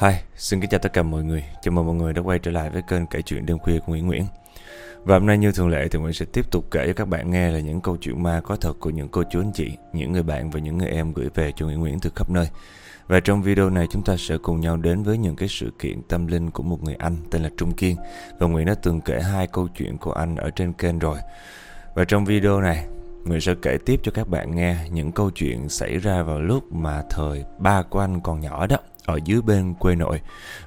Hi, xin kính chào tất cả mọi người. Chào mừng mọi người đã quay trở lại với kênh kể chuyện đêm khuya của Nguyễn Nguyễn. Và hôm nay như thường lệ thì Nguyễn sẽ tiếp tục kể cho các bạn nghe là những câu chuyện ma có thật của những cô chú anh chị, những người bạn và những người em gửi về cho Nguyễn Nguyễn từ khắp nơi. Và trong video này chúng ta sẽ cùng nhau đến với những cái sự kiện tâm linh của một người anh tên là Trung Kiên. Và Nguyễn đã từng kể hai câu chuyện của anh ở trên kênh rồi. Và trong video này Nguyễn sẽ kể tiếp cho các bạn nghe những câu chuyện xảy ra vào lúc mà thời ba của anh còn nhỏ đó ở dưới bên quê nội.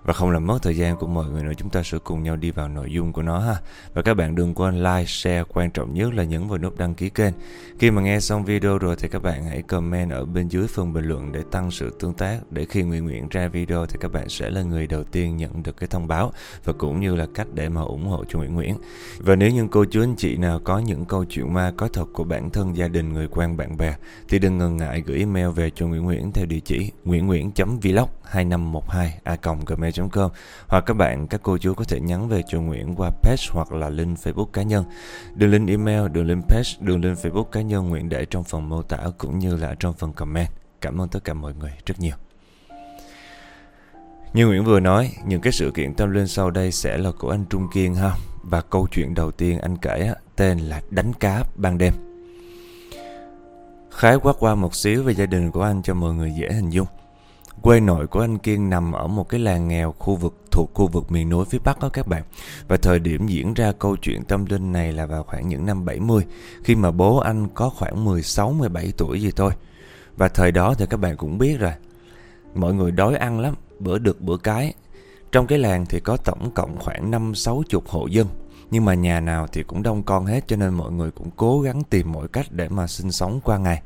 Và không làm mất thời gian của mọi người nữa, chúng ta sẽ cùng nhau đi vào nội dung của nó ha. Và các bạn đừng quên like, share, quan trọng nhất là nhấn vào nút đăng ký kênh. Khi mà nghe xong video rồi thì các bạn hãy comment ở bên dưới phần bình luận để tăng sự tương tác. Để khi Nguyễn Nguyễn ra video thì các bạn sẽ là người đầu tiên nhận được cái thông báo và cũng như là cách để mà ủng hộ cho Nguyễn Nguyễn. Và nếu những cô chú anh chị nào có những câu chuyện ma có thật của bản thân, gia đình, người quen, bạn bè thì đừng ngần ngại gửi email về cho Nguyễn Nguyễn theo địa chỉ nguyễn nguyễn vlog 2512a.gmail.com hoặc các bạn, các cô chú có thể nhắn về cho Nguyễn qua page hoặc là link Facebook cá nhân. Đường link email, đường link page, đường link Facebook cá nhân Nguyễn để trong phần mô tả cũng như là trong phần comment. Cảm ơn tất cả mọi người rất nhiều. Như Nguyễn vừa nói, những cái sự kiện tâm linh sau đây sẽ là của anh Trung Kiên ha. Và câu chuyện đầu tiên anh kể tên là Đánh cá ban đêm. Khái quát qua một xíu về gia đình của anh cho mọi người dễ hình dung. Quê nội của anh Kiên nằm ở một cái làng nghèo khu vực thuộc khu vực miền núi phía Bắc đó các bạn. Và thời điểm diễn ra câu chuyện tâm linh này là vào khoảng những năm 70 khi mà bố anh có khoảng 16-17 tuổi gì thôi. Và thời đó thì các bạn cũng biết rồi. Mọi người đói ăn lắm, bữa được bữa cái. Trong cái làng thì có tổng cộng khoảng 5-60 hộ dân nhưng mà nhà nào thì cũng đông con hết cho nên mọi người cũng cố gắng tìm mọi cách để mà sinh sống qua ngày.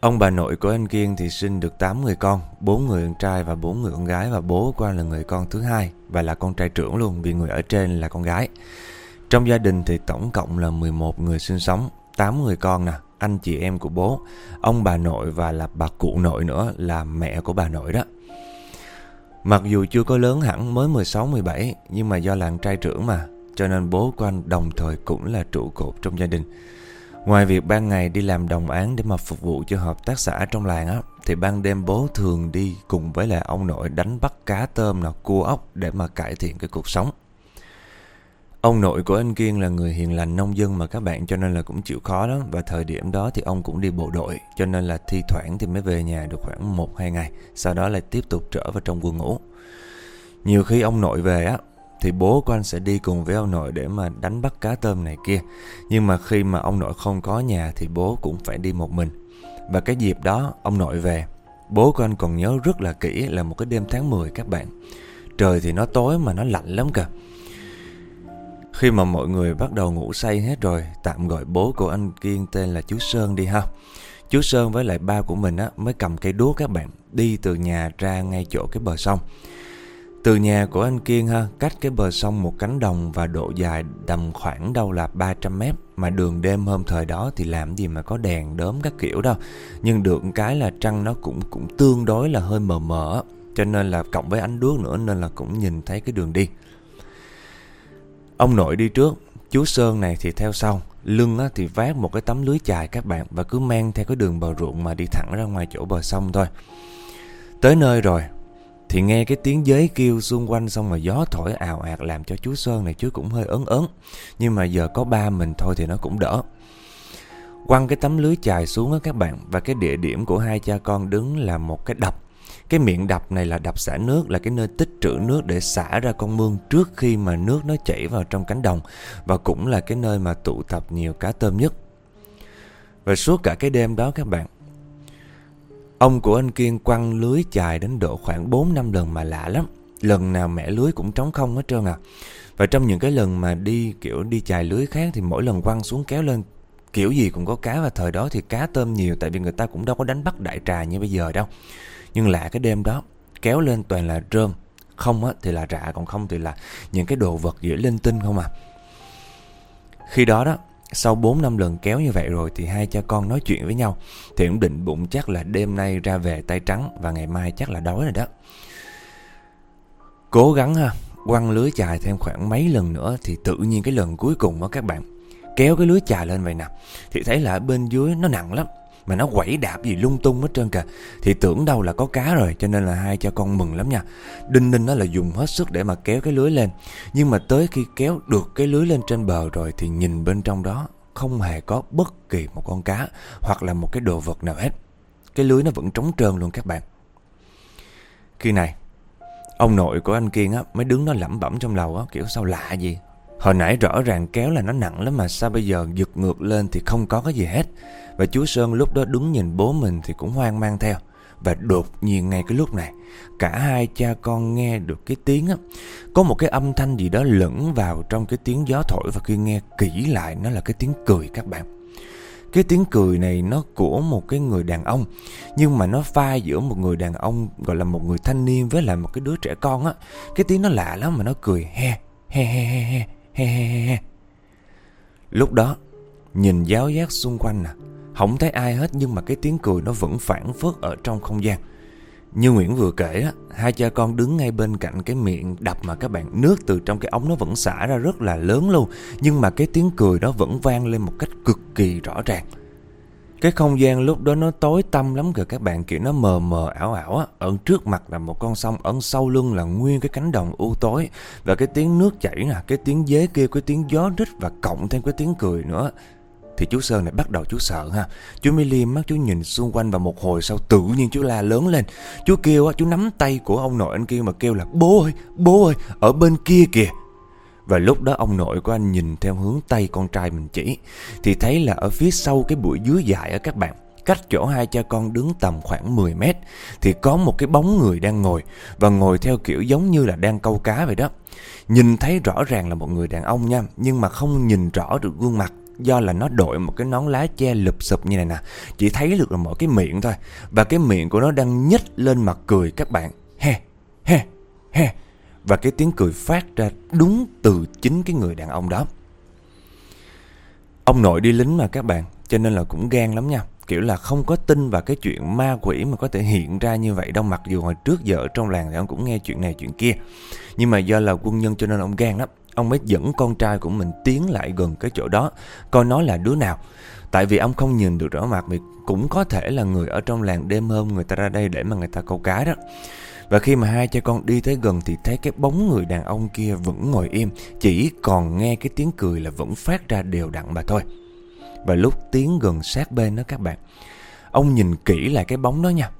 Ông bà nội của anh Kiên thì sinh được 8 người con, 4 người con trai và 4 người con gái và bố của anh là người con thứ hai và là con trai trưởng luôn vì người ở trên là con gái. Trong gia đình thì tổng cộng là 11 người sinh sống, 8 người con nè, anh chị em của bố, ông bà nội và là bà cụ nội nữa là mẹ của bà nội đó. Mặc dù chưa có lớn hẳn mới 16-17 nhưng mà do làng trai trưởng mà cho nên bố của anh đồng thời cũng là trụ cột trong gia đình. Ngoài việc ban ngày đi làm đồng án để mà phục vụ cho hợp tác xã trong làng á, thì ban đêm bố thường đi cùng với lại ông nội đánh bắt cá tôm nào cua ốc để mà cải thiện cái cuộc sống. Ông nội của anh Kiên là người hiền lành nông dân mà các bạn cho nên là cũng chịu khó đó Và thời điểm đó thì ông cũng đi bộ đội cho nên là thi thoảng thì mới về nhà được khoảng 1-2 ngày Sau đó lại tiếp tục trở vào trong quân ngũ Nhiều khi ông nội về á thì bố con sẽ đi cùng với ông nội để mà đánh bắt cá tôm này kia. Nhưng mà khi mà ông nội không có nhà thì bố cũng phải đi một mình. Và cái dịp đó ông nội về, bố con còn nhớ rất là kỹ là một cái đêm tháng 10 các bạn. Trời thì nó tối mà nó lạnh lắm kìa. Khi mà mọi người bắt đầu ngủ say hết rồi, tạm gọi bố của anh Kiên tên là chú Sơn đi ha. Chú Sơn với lại ba của mình á, mới cầm cây đuốc các bạn, đi từ nhà ra ngay chỗ cái bờ sông. Từ nhà của anh Kiên ha, cách cái bờ sông một cánh đồng và độ dài tầm khoảng đâu là 300 mét mà đường đêm hôm thời đó thì làm gì mà có đèn đốm các kiểu đâu. Nhưng được cái là trăng nó cũng cũng tương đối là hơi mờ mờ cho nên là cộng với ánh đuốc nữa nên là cũng nhìn thấy cái đường đi. Ông nội đi trước, chú Sơn này thì theo sau, lưng á, thì vác một cái tấm lưới chài các bạn và cứ men theo cái đường bờ ruộng mà đi thẳng ra ngoài chỗ bờ sông thôi. Tới nơi rồi, thì nghe cái tiếng giới kêu xung quanh xong rồi gió thổi ào ạt làm cho chú Sơn này chú cũng hơi ớn ớn. Nhưng mà giờ có ba mình thôi thì nó cũng đỡ. Quăng cái tấm lưới chài xuống á các bạn, và cái địa điểm của hai cha con đứng là một cái đập. Cái miệng đập này là đập xả nước, là cái nơi tích trữ nước để xả ra con mương trước khi mà nước nó chảy vào trong cánh đồng, và cũng là cái nơi mà tụ tập nhiều cá tôm nhất. Và suốt cả cái đêm đó các bạn Ông của anh Kiên quăng lưới chài đến độ khoảng 4-5 lần mà lạ lắm. Lần nào mẹ lưới cũng trống không hết trơn à. Và trong những cái lần mà đi kiểu đi chài lưới khác thì mỗi lần quăng xuống kéo lên kiểu gì cũng có cá và thời đó thì cá tôm nhiều tại vì người ta cũng đâu có đánh bắt đại trà như bây giờ đâu. Nhưng lạ cái đêm đó, kéo lên toàn là rơm, không á, thì là rạ còn không thì là những cái đồ vật dễ linh tinh không à. Khi đó đó, sau 4 năm lần kéo như vậy rồi thì hai cha con nói chuyện với nhau Thì cũng định bụng chắc là đêm nay ra về tay trắng và ngày mai chắc là đói rồi đó. Cố gắng ha, quăng lưới chài thêm khoảng mấy lần nữa thì tự nhiên cái lần cuối cùng đó các bạn Kéo cái lưới chài lên vậy nè Thì thấy là bên dưới nó nặng lắm mà nó quẩy đạp gì lung tung hết trơn kìa. Thì tưởng đâu là có cá rồi, cho nên là hai cha con mừng lắm nha. Đinh ninh nó là dùng hết sức để mà kéo cái lưới lên. Nhưng mà tới khi kéo được cái lưới lên trên bờ rồi thì nhìn bên trong đó không hề có bất kỳ một con cá hoặc là một cái đồ vật nào hết. Cái lưới nó vẫn trống trơn luôn các bạn. Khi này, ông nội của anh kiên á mấy đứng nó lẩm bẩm trong lầu á, kiểu sao lạ gì. Hồi nãy rõ ràng kéo là nó nặng lắm mà sao bây giờ giật ngược lên thì không có cái gì hết. Và chú Sơn lúc đó đứng nhìn bố mình thì cũng hoang mang theo. Và đột nhiên ngay cái lúc này, cả hai cha con nghe được cái tiếng á. Có một cái âm thanh gì đó lẫn vào trong cái tiếng gió thổi và khi nghe kỹ lại nó là cái tiếng cười các bạn. Cái tiếng cười này nó của một cái người đàn ông Nhưng mà nó pha giữa một người đàn ông Gọi là một người thanh niên với lại một cái đứa trẻ con á Cái tiếng nó lạ lắm mà nó cười he he he he he he he he. Lúc đó, nhìn giáo giác xung quanh à, không thấy ai hết nhưng mà cái tiếng cười nó vẫn phản phớt ở trong không gian. Như Nguyễn vừa kể á, hai cha con đứng ngay bên cạnh cái miệng đập mà các bạn nước từ trong cái ống nó vẫn xả ra rất là lớn luôn. Nhưng mà cái tiếng cười đó vẫn vang lên một cách cực kỳ rõ ràng. Cái không gian lúc đó nó tối tăm lắm kìa các bạn, kiểu nó mờ mờ ảo ảo á. Ở trước mặt là một con sông, ở sau lưng là nguyên cái cánh đồng u tối. Và cái tiếng nước chảy nè, cái tiếng dế kêu, cái tiếng gió rít và cộng thêm cái tiếng cười nữa. Thì chú Sơn này bắt đầu chú sợ ha Chú mới liêm mắt chú nhìn xung quanh Và một hồi sau tự nhiên chú la lớn lên Chú kêu á, chú nắm tay của ông nội anh kia Mà kêu là bố ơi, bố ơi, ở bên kia kìa và lúc đó ông nội của anh nhìn theo hướng tay con trai mình chỉ Thì thấy là ở phía sau cái bụi dứa dại ở các bạn Cách chỗ hai cha con đứng tầm khoảng 10 mét Thì có một cái bóng người đang ngồi Và ngồi theo kiểu giống như là đang câu cá vậy đó. Nhìn thấy rõ ràng là một người đàn ông nha Nhưng mà không nhìn rõ được gương mặt do là nó đội một cái nón lá che lụp sụp như này nè Chỉ thấy được là mỗi cái miệng thôi. Và cái miệng của nó đang nhích lên mặt cười các bạn He, he, he và cái tiếng cười phát ra đúng từ chính cái người đàn ông đó. Ông nội đi lính mà các bạn, Cho nên là cũng gan lắm nha. Kiểu là không có tin vào cái chuyện ma quỷ mà có thể hiện ra như vậy đâu. Mặc dù hồi trước giờ trong làng thì ông cũng nghe chuyện này chuyện kia. Nhưng mà do là quân nhân cho nên ông gan lắm. Ông mới dẫn con trai của mình tiến lại gần cái chỗ đó, Coi nó là đứa nào. Tại vì ông không nhìn được rõ mặt, Vì cũng có thể là người ở trong làng đêm hôm người ta ra đây để mà người ta câu cá đó. Và khi mà hai cha con đi tới gần thì thấy cái bóng người đàn ông kia vẫn ngồi im, chỉ còn nghe cái tiếng cười là vẫn phát ra đều đặn mà thôi. Và lúc tiếng gần sát bên đó các bạn, ông nhìn kỹ lại cái bóng đó nha.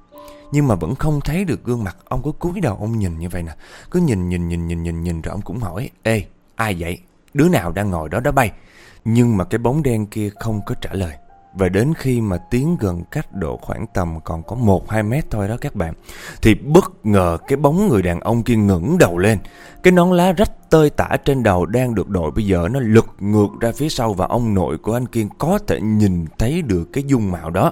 Nhưng mà vẫn không thấy được gương mặt, ông cứ cúi đầu ông nhìn như vậy nè. Cứ nhìn nhìn nhìn nhìn nhìn nhìn rồi ông cũng hỏi, "Ê, ai vậy? Đứa nào đang ngồi đó đó bay?" Nhưng mà cái bóng đen kia không có trả lời và đến khi mà tiến gần cách độ khoảng tầm còn có 1-2 mét thôi đó các bạn Thì bất ngờ cái bóng người đàn ông kia ngẩng đầu lên. Cái nón lá rách tơi tả trên đầu đang được đội bây giờ nó lật ngược ra phía sau Và ông nội của anh Kiên có thể nhìn thấy được cái dung mạo đó.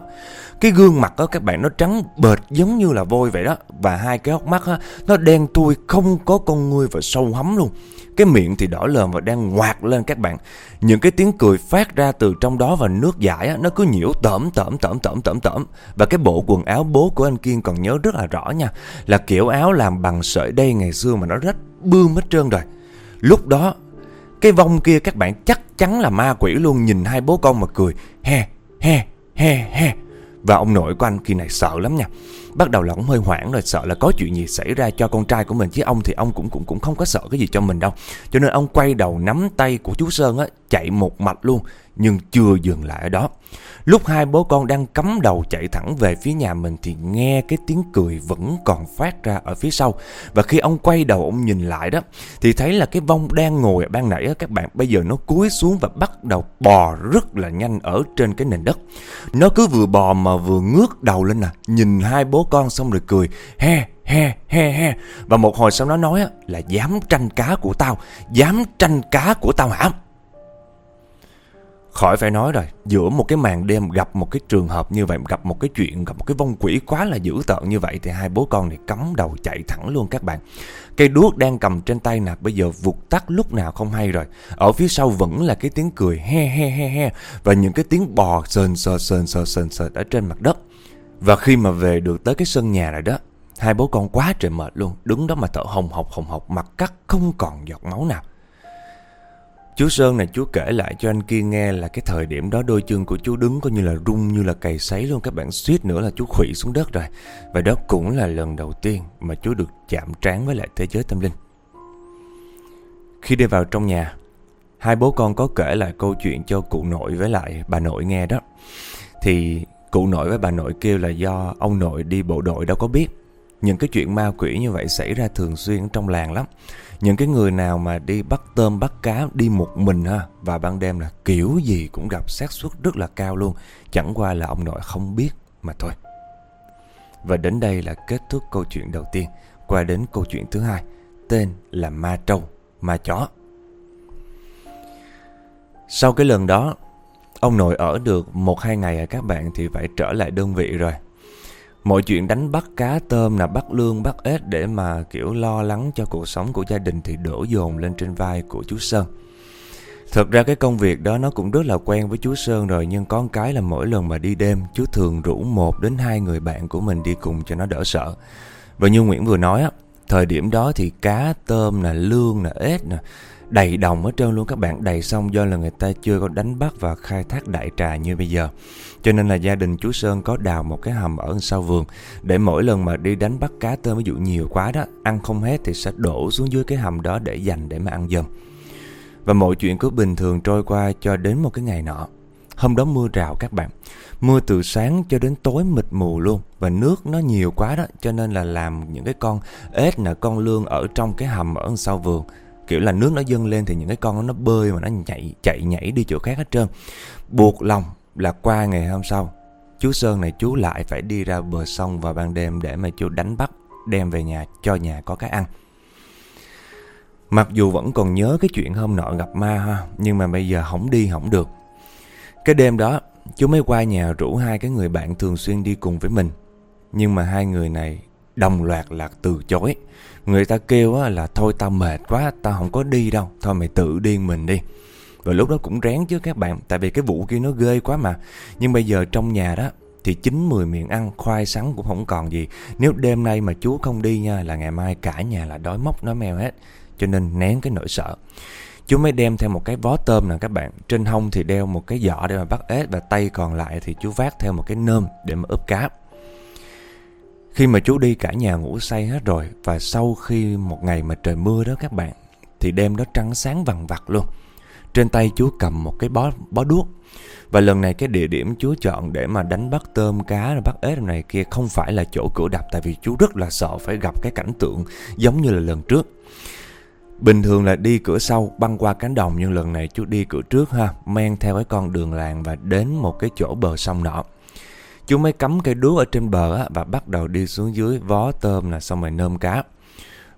Cái gương mặt đó các bạn nó trắng bệt giống như là vôi vậy đó. Và hai cái hốc mắt đó, nó đen thui không có con ngươi và sâu hắm luôn. Cái miệng thì đỏ lờm và đang ngoạc lên các bạn. Những cái tiếng cười phát ra từ trong đó và nước giải á, nó cứ nhiễu tẩm tẩm tẩm tẩm tẩm tẩm Và cái bộ quần áo bố của anh Kiên còn nhớ rất là rõ nha Là kiểu áo làm bằng sợi đây ngày xưa mà nó rách bươm hết trơn rồi. Lúc đó cái vong kia các bạn chắc chắn là ma quỷ luôn nhìn hai bố con mà cười he he he he. Và ông nội của anh kỳ này sợ lắm nha. Bắt đầu là cũng hơi hoảng rồi, sợ là có chuyện gì xảy ra cho con trai của mình. Chứ ông thì ông cũng cũng cũng không có sợ cái gì cho mình đâu. Cho nên ông quay đầu nắm tay của chú Sơn á, Chạy một mạch luôn, Nhưng chưa dừng lại ở đó. Lúc hai bố con đang cắm đầu chạy thẳng về phía nhà mình thì nghe cái tiếng cười vẫn còn phát ra ở phía sau. Và khi ông quay đầu ông nhìn lại đó thì thấy là cái vong đang ngồi ban nãy các bạn bây giờ nó cúi xuống và bắt đầu bò rất là nhanh ở trên cái nền đất. Nó cứ vừa bò mà vừa ngước đầu lên nè, nhìn hai bố con xong rồi cười he he he he và một hồi sau nó nói là dám tranh cá của tao, dám tranh cá của tao hả? Khỏi phải nói rồi, giữa một cái màn đêm gặp một cái trường hợp như vậy, gặp một cái chuyện, gặp một cái vong quỷ quá là dữ tợn như vậy thì hai bố con này cắm đầu chạy thẳng luôn các bạn. Cây đuốc đang cầm trên tay nè, bây giờ vụt tắt lúc nào không hay rồi. Ở phía sau vẫn là cái tiếng cười he he he he và những cái tiếng bò sờn sờn sờn sờn sờn sờn ở trên mặt đất. Và khi mà về được tới cái sân nhà rồi đó, hai bố con quá trời mệt luôn, đứng đó mà thở hồng hộc hồng hộc, mặt cắt không còn giọt máu nào. Chú Sơn này chú kể lại cho anh kia nghe là cái thời điểm đó đôi chân của chú đứng coi như là rung như là cày sấy luôn các bạn suýt nữa là chú khủy xuống đất rồi. Và đó cũng là lần đầu tiên mà chú được chạm trán với lại thế giới tâm linh. Khi đi vào trong nhà, hai bố con có kể lại câu chuyện cho cụ nội với lại bà nội nghe đó. Thì cụ nội với bà nội kêu là do ông nội đi bộ đội đâu có biết những cái chuyện ma quỷ như vậy xảy ra thường xuyên trong làng lắm. Những cái người nào mà đi bắt tôm, bắt cá, đi một mình ha và ban đêm là kiểu gì cũng gặp xác suất rất là cao luôn. Chẳng qua là ông nội không biết mà thôi. Và đến đây là kết thúc câu chuyện đầu tiên. Qua đến câu chuyện thứ hai, tên là ma trâu, ma chó. Sau cái lần đó, ông nội ở được một hai ngày à các bạn, thì phải trở lại đơn vị rồi mọi chuyện đánh bắt cá tôm là bắt lương bắt ếch để mà kiểu lo lắng cho cuộc sống của gia đình thì đổ dồn lên trên vai của chú Sơn. Thật ra cái công việc đó nó cũng rất là quen với chú Sơn rồi nhưng con cái là mỗi lần mà đi đêm chú thường rủ một đến hai người bạn của mình đi cùng cho nó đỡ sợ. Và như Nguyễn vừa nói á, thời điểm đó thì cá, tôm là lương là ếch nè đầy đồng ở trơn luôn các bạn. Đầy xong do là người ta chưa có đánh bắt và khai thác đại trà như bây giờ. Cho nên là gia đình chú sơn có đào một cái hầm ở sau vườn để mỗi lần mà đi đánh bắt cá tôm, ví dụ nhiều quá đó, ăn không hết thì sẽ đổ xuống dưới cái hầm đó để dành để mà ăn dần. Và mọi chuyện cứ bình thường trôi qua cho đến một cái ngày nọ. Hôm đó mưa rào các bạn. Mưa từ sáng cho đến tối mịt mù luôn và nước nó nhiều quá đó, cho nên là làm những cái con ếch là con lương ở trong cái hầm ở sau vườn kiểu là nước nó dâng lên thì những cái con nó bơi mà nó nhảy, chạy nhảy đi chỗ khác hết trơn. Buộc lòng là qua ngày hôm sau, chú sơn này chú lại phải đi ra bờ sông vào ban đêm để mà chú đánh bắt, đem về nhà cho nhà có cái ăn. Mặc dù vẫn còn nhớ cái chuyện hôm nọ gặp ma ha, nhưng mà bây giờ không đi không được. Cái đêm đó, chú mới qua nhà rủ hai cái người bạn thường xuyên đi cùng với mình. Nhưng mà hai người này đồng loạt là từ chối. Người ta kêu là thôi tao mệt quá, tao không có đi đâu, thôi mày tự điên mình đi. Và lúc đó cũng rén chứ các bạn, tại vì cái vụ kia nó ghê quá mà. Nhưng bây giờ trong nhà đó thì chín mười miệng ăn khoai sắn cũng không còn gì. Nếu đêm nay mà chú không đi nha là ngày mai cả nhà là đói móc nói mèo hết. Cho nên nén cái nỗi sợ. Chú mới đem theo một cái vó tôm nè các bạn Trên hông thì đeo một cái giỏ để mà bắt ếch Và tay còn lại thì chú vác theo một cái nơm để mà ướp cá khi mà chú đi cả nhà ngủ say hết rồi Và sau khi một ngày mà trời mưa đó các bạn Thì đêm đó trắng sáng vằn vặt luôn. Trên tay chú cầm một cái bó, bó đuốc. Và lần này cái địa điểm chú chọn để mà đánh bắt tôm cá rồi bắt ếch này kia Không phải là chỗ cửa đập Tại vì chú rất là sợ phải gặp cái cảnh tượng giống như là lần trước. Bình thường là đi cửa sau băng qua cánh đồng nhưng lần này chú đi cửa trước ha, men theo cái con đường làng và đến một cái chỗ bờ sông nọ chú mới cắm cây đuốc ở trên bờ á, và bắt đầu đi xuống dưới vó tôm là xong rồi nôm cá.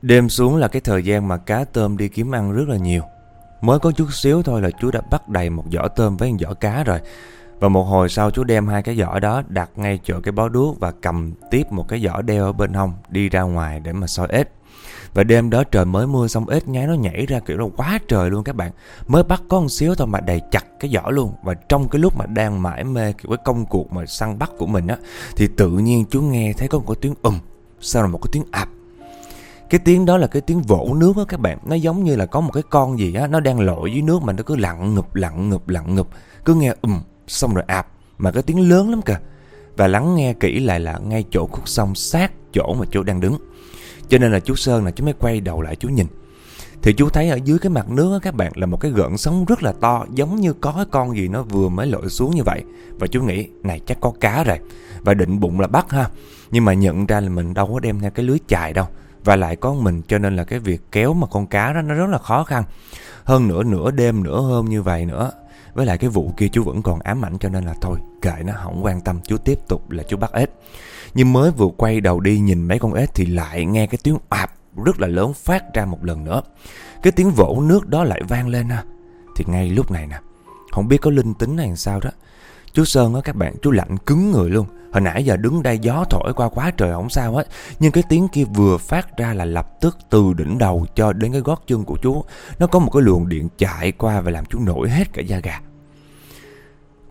Đêm xuống là cái thời gian mà cá tôm đi kiếm ăn rất là nhiều. Mới có chút xíu thôi là chú đã bắt đầy một giỏ tôm với một giỏ cá rồi. Và một hồi sau chú đem hai cái giỏ đó đặt ngay chỗ cái bó đuốc và cầm tiếp một cái giỏ đeo ở bên hông đi ra ngoài để mà soi ếch. Và đêm đó trời mới mưa xong ít nhái nó nhảy ra kiểu nó quá trời luôn các bạn. Mới bắt có một xíu thôi mà đầy chặt cái giỏ luôn. Và trong cái lúc mà đang mãi mê kiểu cái công cuộc mà săn bắt của mình á, Thì tự nhiên chú nghe thấy có một cái tiếng ầm Sau là một cái tiếng ạp? Cái tiếng đó là cái tiếng vỗ nước á các bạn. Nó giống như là có một cái con gì á, Nó đang lội dưới nước mà nó cứ lặn ngụp lặn ngụp lặn ngụp. Cứ nghe ầm xong rồi ạp. Mà cái tiếng lớn lắm kìa. Và lắng nghe kỹ lại là ngay chỗ khúc sông sát chỗ mà chú đang đứng. Cho nên là chú Sơn là chú mới quay đầu lại chú nhìn. Thì chú thấy ở dưới cái mặt nước á, các bạn, là một cái gợn sóng rất là to, Giống như có cái con gì nó vừa mới lội xuống như vậy. Và chú nghĩ, này, chắc có cá rồi. Và định bụng là bắt ha. Nhưng mà nhận ra là mình đâu có đem theo cái lưới chài đâu. Và lại có mình, cho nên là cái việc kéo mà con cá đó, nó rất là khó khăn. Hơn nữa nửa đêm, nửa hôm như vậy nữa với lại cái vụ kia chú vẫn còn ám ảnh cho nên là thôi, Kệ nó, không quan tâm, chú tiếp tục là chú bắt ếch Nhưng mới vừa quay đầu đi nhìn mấy con ếch Thì lại nghe cái tiếng ạp rất là lớn phát ra một lần nữa. Cái tiếng vỗ nước đó lại vang lên ha. Thì ngay lúc này nè, Không biết có linh tính hay sao đó Chú Sơn á, các bạn, chú lạnh cứng người luôn Hồi nãy giờ đứng đây gió thổi qua quá trời không sao hết Nhưng cái tiếng kia vừa phát ra là lập tức từ đỉnh đầu cho đến cái gót chân của chú Nó có một cái luồng điện chạy qua và làm chú nổi hết cả da gà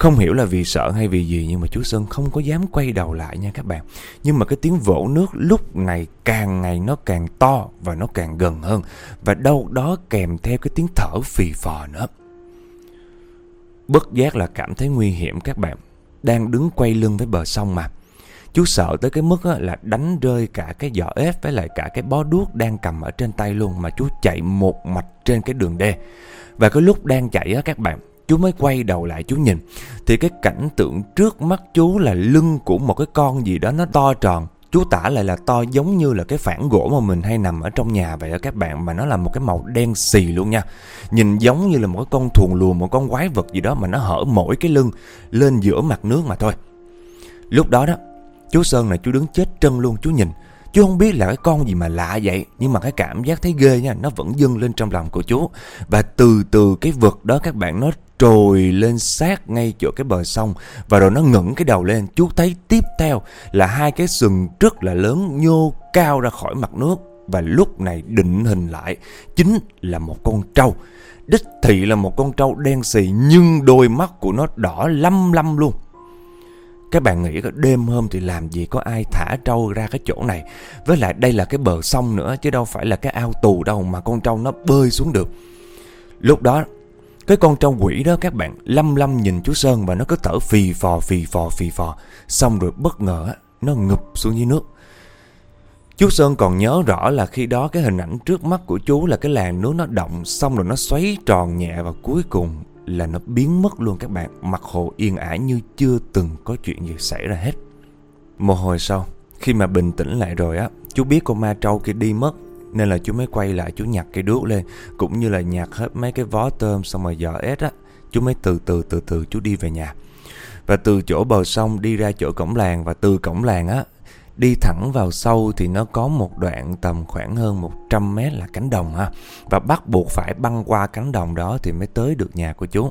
không hiểu là vì sợ hay vì gì, nhưng mà chú Sơn không có dám quay đầu lại nha các bạn. Nhưng mà cái tiếng vỗ nước lúc này càng ngày nó càng to và nó càng gần hơn. Và đâu đó kèm theo cái tiếng thở phì phò nữa. Bất giác là cảm thấy nguy hiểm các bạn. Đang đứng quay lưng với bờ sông mà. Chú sợ tới cái mức là đánh rơi cả cái giỏ ép với lại cả cái bó đuốc đang cầm ở trên tay luôn Mà chú chạy một mạch trên cái đường đê. Và cái lúc đang chạy á các bạn, Chú mới quay đầu lại chú nhìn. Thì cái cảnh tượng trước mắt chú là lưng của một cái con gì đó nó to tròn. Chú tả lại là to giống như là cái phản gỗ mà mình hay nằm ở trong nhà vậy đó các bạn. Mà nó là một cái màu đen xì luôn nha. Nhìn giống như là một con thuồng lùa, một con quái vật gì đó Mà nó hở mỗi cái lưng lên giữa mặt nước mà thôi. Lúc đó đó, chú Sơn là chú đứng chết chân luôn chú nhìn. Chú không biết là cái con gì mà lạ vậy. Nhưng mà cái cảm giác thấy ghê nha, Nó vẫn dâng lên trong lòng của chú. Và từ từ cái vực đó các bạn, nó trồi lên sát ngay chỗ cái bờ sông. Và rồi nó ngẩng cái đầu lên, Chú thấy tiếp theo là hai cái sừng rất là lớn nhô cao ra khỏi mặt nước. Và lúc này định hình lại, Chính là một con trâu. Đích thị là một con trâu đen xì, Nhưng đôi mắt của nó đỏ lăm lăm luôn. Các bạn nghĩ là đêm hôm thì làm gì có ai thả trâu ra cái chỗ này? Với lại đây là cái bờ sông nữa, chứ đâu phải là cái ao tù đâu mà con trâu nó bơi xuống được. Lúc đó, cái con trâu quỷ đó các bạn lâm lâm nhìn chú Sơn và nó cứ thở phì phò phì phò phì phò. Xong rồi bất ngờ nó ngụp xuống dưới nước. Chú Sơn còn nhớ rõ là khi đó cái hình ảnh trước mắt của chú là cái làn nước nó động, xong rồi nó xoáy tròn nhẹ và cuối cùng là nó biến mất luôn các bạn. Mặt hồ yên ả như chưa từng có chuyện gì xảy ra hết. Một hồi sau, Khi mà bình tĩnh lại rồi á, Chú biết con ma trâu kia đi mất, Nên là chú mới quay lại chú nhặt cây đuốc lên, Cũng như là nhặt hết mấy cái vó tôm Xong rồi dở ếch á. Chú mới từ từ từ từ chú đi về nhà. Và từ chỗ bờ sông đi ra chỗ cổng làng, Và từ cổng làng á Đi thẳng vào sâu thì nó có một đoạn tầm khoảng hơn 100 mét là cánh đồng ha. Và bắt buộc phải băng qua cánh đồng đó thì mới tới được nhà của chú.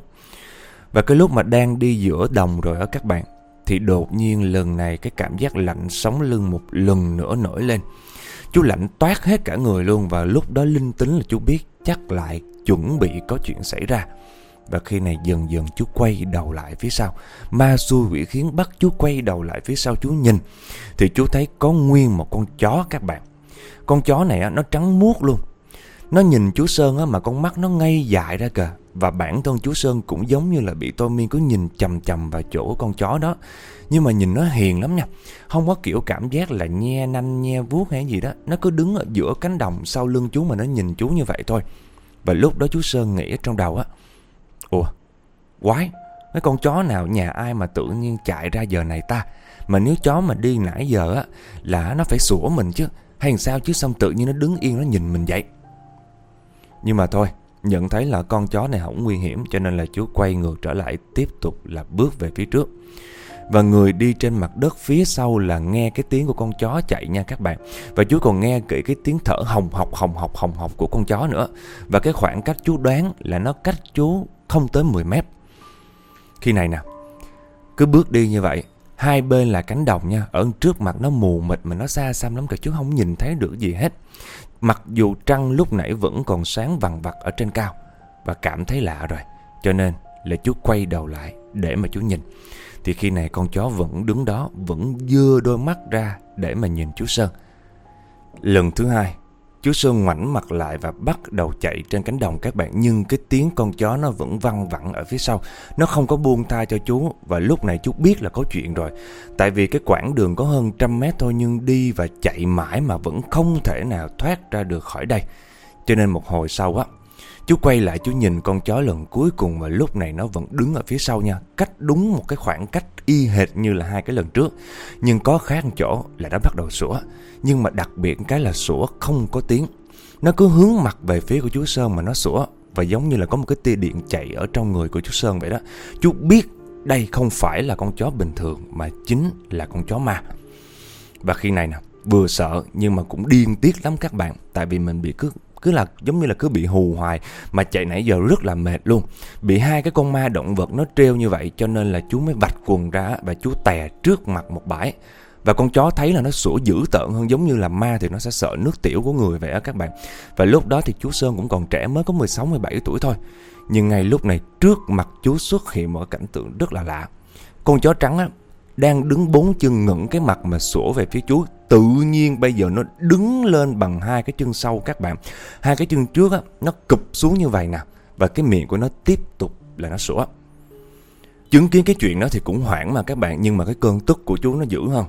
Và cái lúc mà đang đi giữa đồng rồi đó các bạn, Thì đột nhiên lần này cái cảm giác lạnh sống lưng một lần nữa nổi lên Chú lạnh toát hết cả người luôn và lúc đó linh tính là chú biết chắc lại chuẩn bị có chuyện xảy ra và khi này dần dần chú quay đầu lại phía sau. Ma xui quỷ khiến bắt chú quay đầu lại phía sau chú nhìn. Thì chú thấy có nguyên một con chó các bạn. Con chó này nó trắng muốt luôn. Nó nhìn chú Sơn mà con mắt nó ngay dại ra kìa. Và bản thân chú Sơn cũng giống như là bị Tô cứ nhìn chầm chầm vào chỗ con chó đó. Nhưng mà nhìn nó hiền lắm nha. Không có kiểu cảm giác là nhe nanh, nhe vuốt hay gì đó. Nó cứ đứng ở giữa cánh đồng sau lưng chú mà nó nhìn chú như vậy thôi. Và lúc đó chú Sơn nghĩ trong đầu á Ủa? Quái Mấy con chó nào nhà ai mà tự nhiên chạy ra giờ này ta? Mà nếu chó mà đi nãy giờ á, Là nó phải sủa mình chứ. Hay sao chứ? Xong tự nhiên nó đứng yên, nó nhìn mình vậy. Nhưng mà thôi, Nhận thấy là con chó này không nguy hiểm, Cho nên là chú quay ngược trở lại, Tiếp tục là bước về phía trước. Và người đi trên mặt đất phía sau là nghe cái tiếng của con chó chạy nha các bạn. Và chú còn nghe kỹ cái tiếng thở hồng học hồng học hồng học của con chó nữa. Và cái khoảng cách chú đoán là nó cách chú không tới 10 mét. Khi này nè, cứ bước đi như vậy, hai bên là cánh đồng nha, ở trước mặt nó mù mịt mà nó xa xăm lắm rồi chứ không nhìn thấy được gì hết. Mặc dù trăng lúc nãy vẫn còn sáng vằn vặt ở trên cao và cảm thấy lạ rồi, cho nên là chú quay đầu lại để mà chú nhìn. Thì khi này con chó vẫn đứng đó, vẫn dưa đôi mắt ra để mà nhìn chú Sơn. Lần thứ hai, Chú Sơn ngoảnh mặt lại và bắt đầu chạy trên cánh đồng các bạn. Nhưng cái tiếng con chó nó vẫn văng vẳng ở phía sau. Nó không có buông tha cho chú Và lúc này chú biết là có chuyện rồi. Tại vì cái quãng đường có hơn trăm mét thôi Nhưng đi và chạy mãi mà vẫn không thể nào thoát ra được khỏi đây. Cho nên một hồi sau á Chú quay lại chú nhìn con chó lần cuối cùng Và lúc này nó vẫn đứng ở phía sau nha. Cách đúng một cái khoảng cách y hệt như là hai cái lần trước. Nhưng có khác chỗ là nó bắt đầu sủa. Nhưng mà đặc biệt cái là sủa không có tiếng. Nó cứ hướng mặt về phía của chú Sơn mà nó sủa. Và giống như là có một cái tia điện chạy ở trong người của chú Sơn vậy đó. Chú biết đây không phải là con chó bình thường Mà chính là con chó ma. Và khi này nè, Vừa sợ nhưng mà cũng điên tiết lắm các bạn. Tại vì mình bị cướp cứ là giống như là cứ bị hù hoài, mà chạy nãy giờ rất là mệt luôn bị hai cái con ma động vật nó treo như vậy cho nên là chú mới vạch quần ra và chú tè trước mặt một bãi và con chó thấy là nó sủa dữ tợn hơn, giống như là ma thì nó sẽ sợ nước tiểu của người vậy á các bạn. Và lúc đó thì chú Sơn cũng còn trẻ mới có 16 17 tuổi thôi. Nhưng ngay lúc này trước mặt chú xuất hiện một cảnh tượng rất là lạ. Con chó trắng á đang đứng bốn chân ngẩng cái mặt mà sủa về phía chú Tự nhiên bây giờ nó đứng lên bằng hai cái chân sau các bạn. Hai cái chân trước á, nó cụp xuống như vậy nè Và cái miệng của nó tiếp tục là nó sủa Chứng kiến cái chuyện đó thì cũng hoảng mà các bạn Nhưng mà cái cơn tức của chú nó dữ hơn.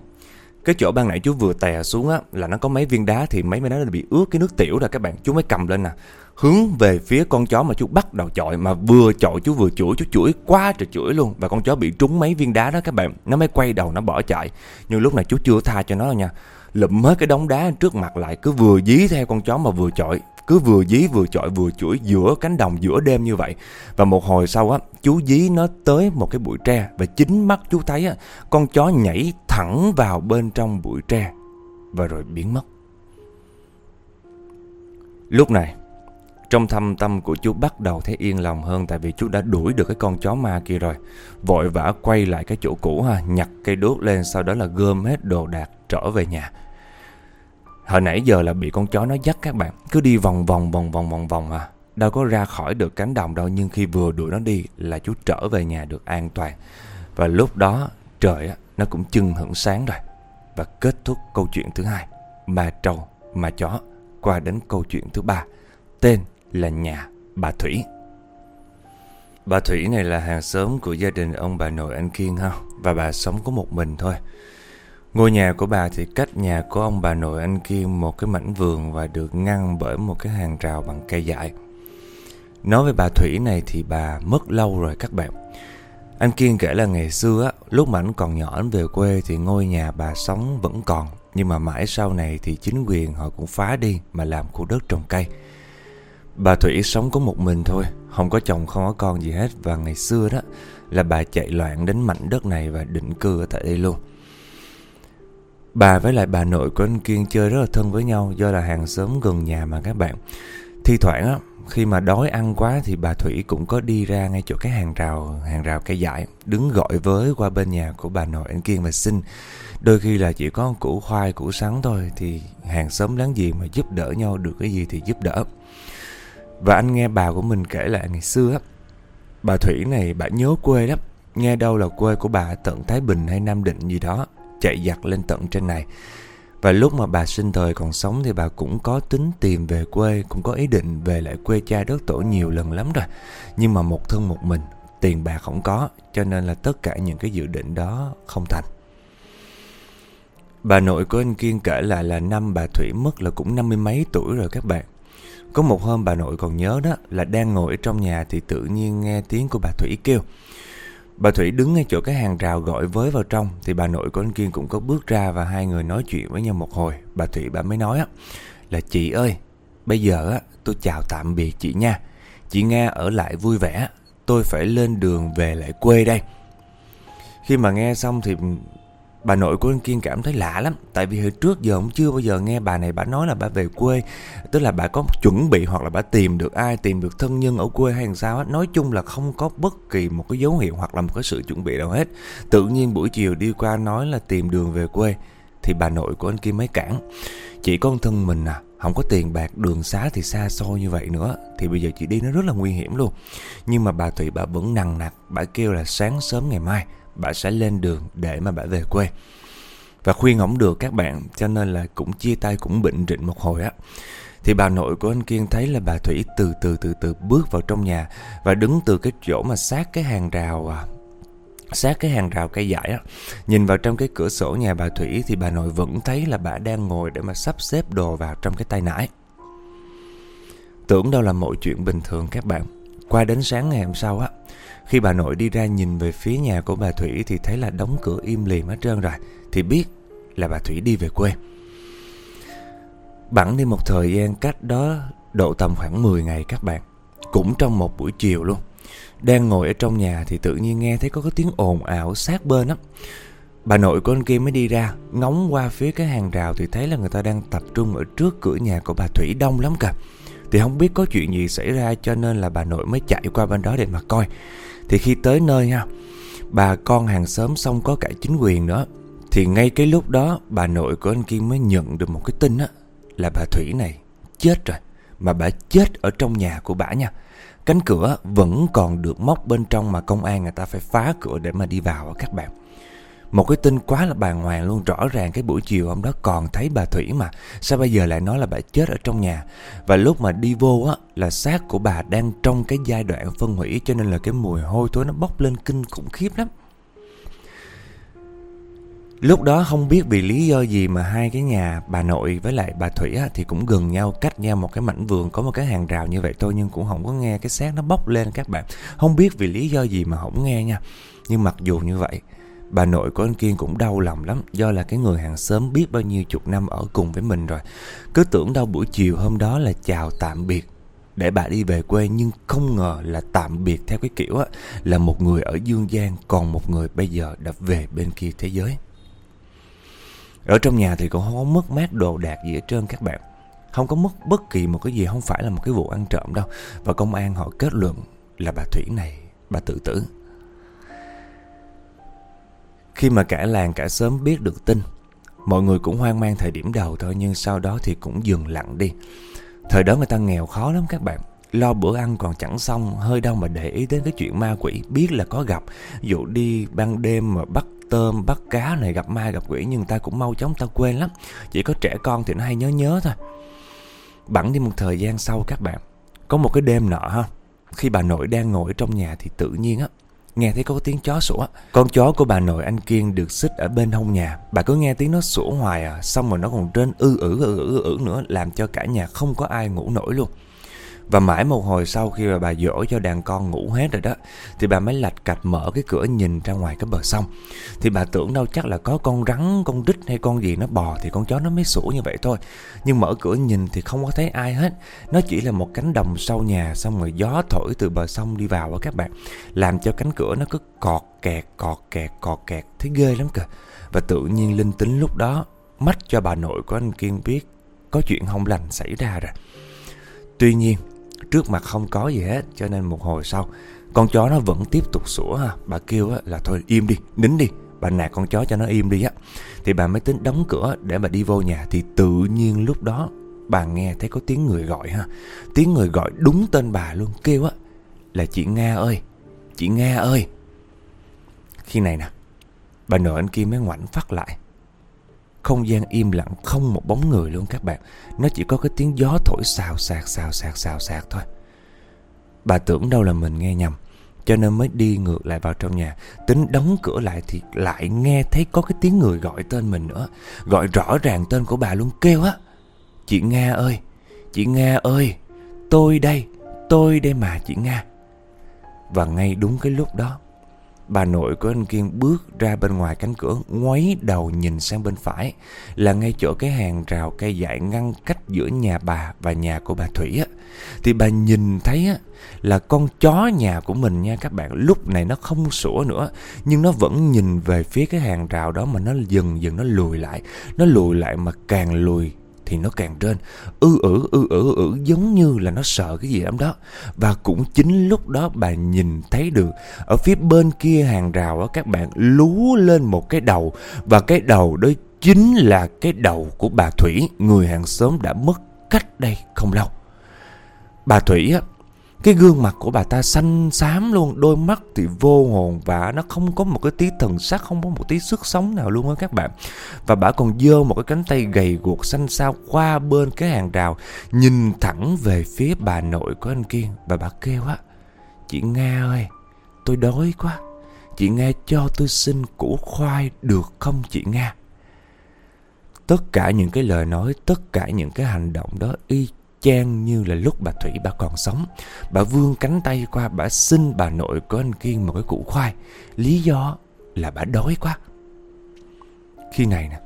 Cái chỗ ban nãy chú vừa tè xuống á là nó có mấy viên đá thì mấy viên đá nó bị ướt cái nước tiểu rồi các bạn. Chú mới cầm lên nè hướng về phía con chó mà chú bắt đầu chọi, mà vừa chọi chú vừa chửi, chú chửi quá trời chửi luôn. Và con chó bị trúng mấy viên đá đó các bạn, nó mới quay đầu, nó bỏ chạy. Nhưng lúc này chú chưa tha cho nó đâu nha. Lụm hết cái đống đá trước mặt lại, cứ vừa dí theo con chó mà vừa chọi, cứ vừa dí vừa chọi vừa chửi giữa cánh đồng giữa đêm như vậy. Và một hồi sau á, chú dí nó tới một cái bụi tre. Và chính mắt chú thấy á, con chó nhảy thẳng vào bên trong bụi tre. Và rồi biến mất. Lúc này trong thâm tâm của chú bắt đầu thấy yên lòng hơn tại vì chú đã đuổi được cái con chó ma kia rồi. Vội vã quay lại cái chỗ cũ ha, nhặt cây đuốc lên sau đó là gom hết đồ đạc trở về nhà. Hồi nãy giờ là bị con chó nó dắt các bạn, cứ đi vòng vòng vòng vòng vòng vòng à. Đâu có ra khỏi được cánh đồng đâu nhưng khi vừa đuổi nó đi là chú trở về nhà được an toàn. Và lúc đó trời nó cũng chừng hưởng sáng rồi. Và kết thúc câu chuyện thứ hai, ma trâu, ma chó qua đến câu chuyện thứ ba, tên là nhà bà Thủy. Bà Thủy này là hàng xóm của gia đình ông bà nội anh Kiên ha Và bà sống có một mình thôi. Ngôi nhà của bà thì cách nhà của ông bà nội anh Kiên một cái mảnh vườn Và được ngăn bởi một cái hàng rào bằng cây dại. Nói về bà Thủy này thì bà mất lâu rồi các bạn. Anh Kiên kể là ngày xưa á, lúc mà anh còn nhỏ anh về quê thì ngôi nhà bà sống vẫn còn Nhưng mà mãi sau này thì chính quyền họ cũng phá đi mà làm khu đất trồng cây. Bà Thủy sống có một mình thôi Không có chồng không có con gì hết. Và ngày xưa đó là bà chạy loạn đến mảnh đất này và định cư ở tại đây luôn. Bà với lại bà nội của anh Kiên chơi rất là thân với nhau Do là hàng xóm gần nhà mà các bạn. Thi thoảng á, khi mà đói ăn quá thì bà Thủy cũng có đi ra ngay chỗ cái hàng rào hàng rào cây dại đứng gọi với qua bên nhà của bà nội anh Kiên và xin đôi khi là chỉ có củ khoai củ sắn thôi thì hàng xóm láng giềng mà giúp đỡ nhau được cái gì thì giúp đỡ. Và anh nghe bà của mình kể lại ngày xưa bà Thủy này bà nhớ quê lắm, nghe đâu là quê của bà tận Thái Bình hay Nam Định gì đó, chạy giặt lên tận trên này. Và lúc mà bà sinh thời còn sống thì bà cũng có tính tìm về quê, cũng có ý định về lại quê cha đất tổ nhiều lần lắm rồi. Nhưng mà một thân một mình, tiền bà không có, cho nên là tất cả những cái dự định đó không thành. Bà nội của anh Kiên kể lại là năm bà Thủy mất là cũng năm mươi mấy tuổi rồi các bạn. Có một hôm bà nội còn nhớ đó là đang ngồi ở trong nhà thì tự nhiên nghe tiếng của bà Thủy kêu. Bà Thủy đứng ngay chỗ cái hàng rào gọi với vào trong thì bà nội của anh Kiên cũng có bước ra và hai người nói chuyện với nhau một hồi. Bà Thủy bà mới nói là chị ơi, bây giờ tôi chào tạm biệt chị nha. Chị Nga ở lại vui vẻ, tôi phải lên đường về lại quê đây. Khi mà nghe xong thì Bà nội của anh Kiên cảm thấy lạ lắm, Tại vì hồi trước giờ cũng chưa bao giờ nghe bà này, bà nói là bà về quê, Tức là bà có chuẩn bị hoặc là bà tìm được ai, Tìm được thân nhân ở quê hay sao á. Nói chung là không có bất kỳ một cái dấu hiệu hoặc là một cái sự chuẩn bị đâu hết. Tự nhiên buổi chiều đi qua nói là tìm đường về quê, Thì bà nội của anh Kiên mới cản. Chỉ con thân mình à không có tiền bạc, đường xá thì xa xôi như vậy nữa, thì bây giờ chị đi nó rất là nguy hiểm luôn. Nhưng mà bà thủy bà vẫn nằng nặc, bà kêu là sáng sớm ngày mai bà sẽ lên đường để mà bà về quê. Và khuyên ổng được các bạn cho nên là cũng chia tay cũng bệnh rịnh một hồi á. Thì bà nội của anh Kiên thấy là bà Thủy từ từ từ từ bước vào trong nhà và đứng từ cái chỗ mà sát cái hàng rào à, sát cái hàng rào cây dải á. Nhìn vào trong cái cửa sổ nhà bà Thủy thì bà nội vẫn thấy là bà đang ngồi để mà sắp xếp đồ vào trong cái tay nải. Tưởng đâu là mọi chuyện bình thường các bạn. Qua đến sáng ngày hôm sau á khi bà nội đi ra nhìn về phía nhà của bà Thủy thì thấy là đóng cửa im lìm hết trơn rồi, thì biết là bà Thủy đi về quê. Bẵng đi một thời gian cách đó độ tầm khoảng 10 ngày các bạn, cũng trong một buổi chiều luôn. Đang ngồi ở trong nhà thì tự nhiên nghe thấy có cái tiếng ồn ảo sát bên á. Bà nội của anh kia mới đi ra, ngóng qua phía cái hàng rào thì thấy là người ta đang tập trung ở trước cửa nhà của bà Thủy đông lắm cả. Thì không biết có chuyện gì xảy ra cho nên là bà nội mới chạy qua bên đó để mà coi. Thì khi tới nơi nha bà con hàng xóm xong có cả chính quyền nữa. Thì ngay cái lúc đó bà nội của anh Kiên mới nhận được một cái tin á, là bà Thủy này chết rồi. Mà bà chết ở trong nhà của bà nha. Cánh cửa vẫn còn được móc bên trong mà công an người ta phải phá cửa để mà đi vào các bạn. Một cái tin quá là bàng hoàng luôn Rõ ràng cái buổi chiều hôm đó còn thấy bà Thủy mà Sao bây giờ lại nói là bà chết ở trong nhà Và lúc mà đi vô á Là xác của bà đang trong cái giai đoạn phân hủy Cho nên là cái mùi hôi thối nó bốc lên kinh khủng khiếp lắm Lúc đó không biết vì lý do gì mà hai cái nhà bà nội với lại bà Thủy á, thì cũng gần nhau cách nhau một cái mảnh vườn có một cái hàng rào như vậy thôi nhưng cũng không có nghe cái xác nó bốc lên các bạn. Không biết vì lý do gì mà không nghe nha. Nhưng mặc dù như vậy Bà nội của anh Kiên cũng đau lòng lắm, Do là cái người hàng xóm biết bao nhiêu chục năm ở cùng với mình rồi. Cứ tưởng đâu buổi chiều hôm đó là chào tạm biệt, Để bà đi về quê, nhưng không ngờ là tạm biệt theo cái kiểu á, Là một người ở Dương gian còn một người bây giờ đã về bên kia thế giới. Ở trong nhà thì cũng không có mất mát đồ đạc gì hết trơn các bạn. Không có mất bất kỳ một cái gì, không phải là một cái vụ ăn trộm đâu. Và công an họ kết luận là bà Thủy này, bà tự tử. Khi mà cả làng cả xóm biết được tin, Mọi người cũng hoang mang thời điểm đầu thôi, Nhưng sau đó thì cũng dừng lặng đi. Thời đó người ta nghèo khó lắm các bạn. Lo bữa ăn còn chẳng xong, Hơi đâu mà để ý đến cái chuyện ma quỷ. Biết là có gặp, Dụ đi ban đêm mà bắt tôm, bắt cá này, gặp ma, gặp quỷ, Nhưng ta cũng mau chóng ta quên lắm. Chỉ có trẻ con thì nó hay nhớ nhớ thôi. Bẵng đi một thời gian sau các bạn, Có một cái đêm nọ ha, Khi bà nội đang ngồi trong nhà thì tự nhiên á nghe thấy có tiếng chó sủa. Con chó của bà nội anh Kiên được xích ở bên hông nhà. Bà cứ nghe tiếng nó sủa hoài à, xong rồi nó còn trên ư ử ử ử ử nữa làm cho cả nhà không có ai ngủ nổi luôn. Và mãi một hồi sau khi mà bà dỗ cho đàn con ngủ hết rồi đó Thì bà mới lạch cạch mở cái cửa nhìn ra ngoài cái bờ sông. Thì bà tưởng đâu chắc là có con rắn, con rít hay con gì nó bò Thì con chó nó mới sủa như vậy thôi. Nhưng mở cửa nhìn thì không có thấy ai hết. Nó chỉ là một cánh đồng sau nhà Xong rồi gió thổi từ bờ sông đi vào á các bạn. Làm cho cánh cửa nó cứ cọt kẹt, cọt kẹt, cọt kẹt. Thấy ghê lắm kìa. Và tự nhiên linh tính lúc đó Mách cho bà nội của anh Kiên biết Có chuyện không lành xảy ra rồi. Tuy nhiên Trước mặt không có gì hết cho nên một hồi sau Con chó nó vẫn tiếp tục sủa ha Bà kêu là thôi im đi, nín đi. Bà nạt con chó cho nó im đi á. Thì bà mới tính đóng cửa để mà đi vô nhà. Thì tự nhiên lúc đó bà nghe thấy có tiếng người gọi ha. Tiếng người gọi đúng tên bà luôn Kêu á là chị Nga ơi Chị Nga ơi. Khi này nè Bà nội anh kia mới ngoảnh phát lại. Không gian im lặng, không một bóng người luôn các bạn. Nó chỉ có cái tiếng gió thổi xào xạc xào xạc xào xạc thôi. Bà tưởng đâu là mình nghe nhầm, Cho nên mới đi ngược lại vào trong nhà. Tính đóng cửa lại thì lại nghe thấy có cái tiếng người gọi tên mình nữa. Gọi rõ ràng tên của bà luôn, kêu á, Chị Nga ơi, Chị Nga ơi, Tôi đây Tôi đây mà chị Nga. Và ngay đúng cái lúc đó Bà nội của anh Kiên bước ra bên ngoài cánh cửa, Ngoáy đầu nhìn sang bên phải, Là ngay chỗ cái hàng rào cây dại ngăn cách giữa nhà bà và nhà của bà Thủy á. Thì bà nhìn thấy á, là con chó nhà của mình nha các bạn, Lúc này nó không sủa nữa, Nhưng nó vẫn nhìn về phía cái hàng rào đó Mà nó dần dần nó lùi lại. Nó lùi lại mà càng lùi thì nó càng trên, ư ử ư ử ử giống như là nó sợ cái gì lắm đó. Và cũng chính lúc đó bà nhìn thấy được ở phía bên kia hàng rào á các bạn lú lên một cái đầu và cái đầu đó chính là cái đầu của bà Thủy, người hàng xóm đã mất cách đây không lâu. Bà Thủy á cái gương mặt của bà ta xanh xám luôn, đôi mắt thì vô hồn và nó không có một cái tí thần sắc, không có một tí sức sống nào luôn á các bạn. Và bà còn giơ một cái cánh tay gầy guộc xanh xao qua bên cái hàng rào, nhìn thẳng về phía bà nội của anh kiên và bà kêu á, chị nga ơi, tôi đói quá. Chị nga cho tôi xin củ khoai được không chị nga? Tất cả những cái lời nói, tất cả những cái hành động đó y chang như là lúc bà Thủy bà còn sống. Bà vươn cánh tay qua bà xin bà nội của anh Kiên một cái củ khoai. Lý do là bà đói quá. Khi này nè,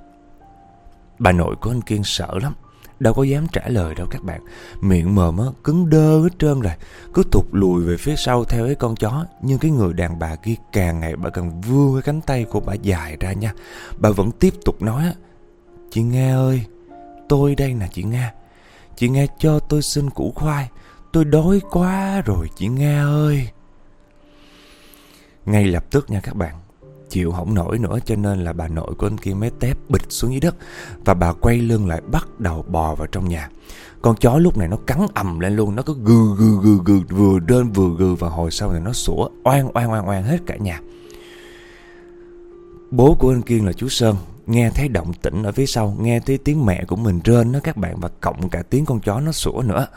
bà nội của anh Kiên sợ lắm. Đâu có dám trả lời đâu các bạn Miệng mờ mớ cứng đơ hết trơn rồi Cứ thụt lùi về phía sau theo cái con chó Nhưng cái người đàn bà kia càng ngày Bà càng vươn cái cánh tay của bà dài ra nha Bà vẫn tiếp tục nói Chị Nga ơi Tôi đây nè chị Nga Chị nghe cho tôi xin củ khoai. Tôi đói quá rồi, chị nghe ơi. Ngay lập tức nha các bạn. Chịu không nổi nữa, cho nên là bà nội của anh kia mới tép bịch xuống dưới đất Và bà quay lưng lại bắt đầu bò vào trong nhà. Con chó lúc này nó cắn ầm lên luôn, Nó cứ gừ gừ gừ gừ, vừa đơn vừa gừ Và hồi sau này nó sủa oan oan oan oan hết cả nhà. Bố của anh Kiên là chú Sơn nghe thấy động tĩnh ở phía sau, nghe thấy tiếng mẹ của mình rên đó các bạn, và cộng cả tiếng con chó nó sủa nữa.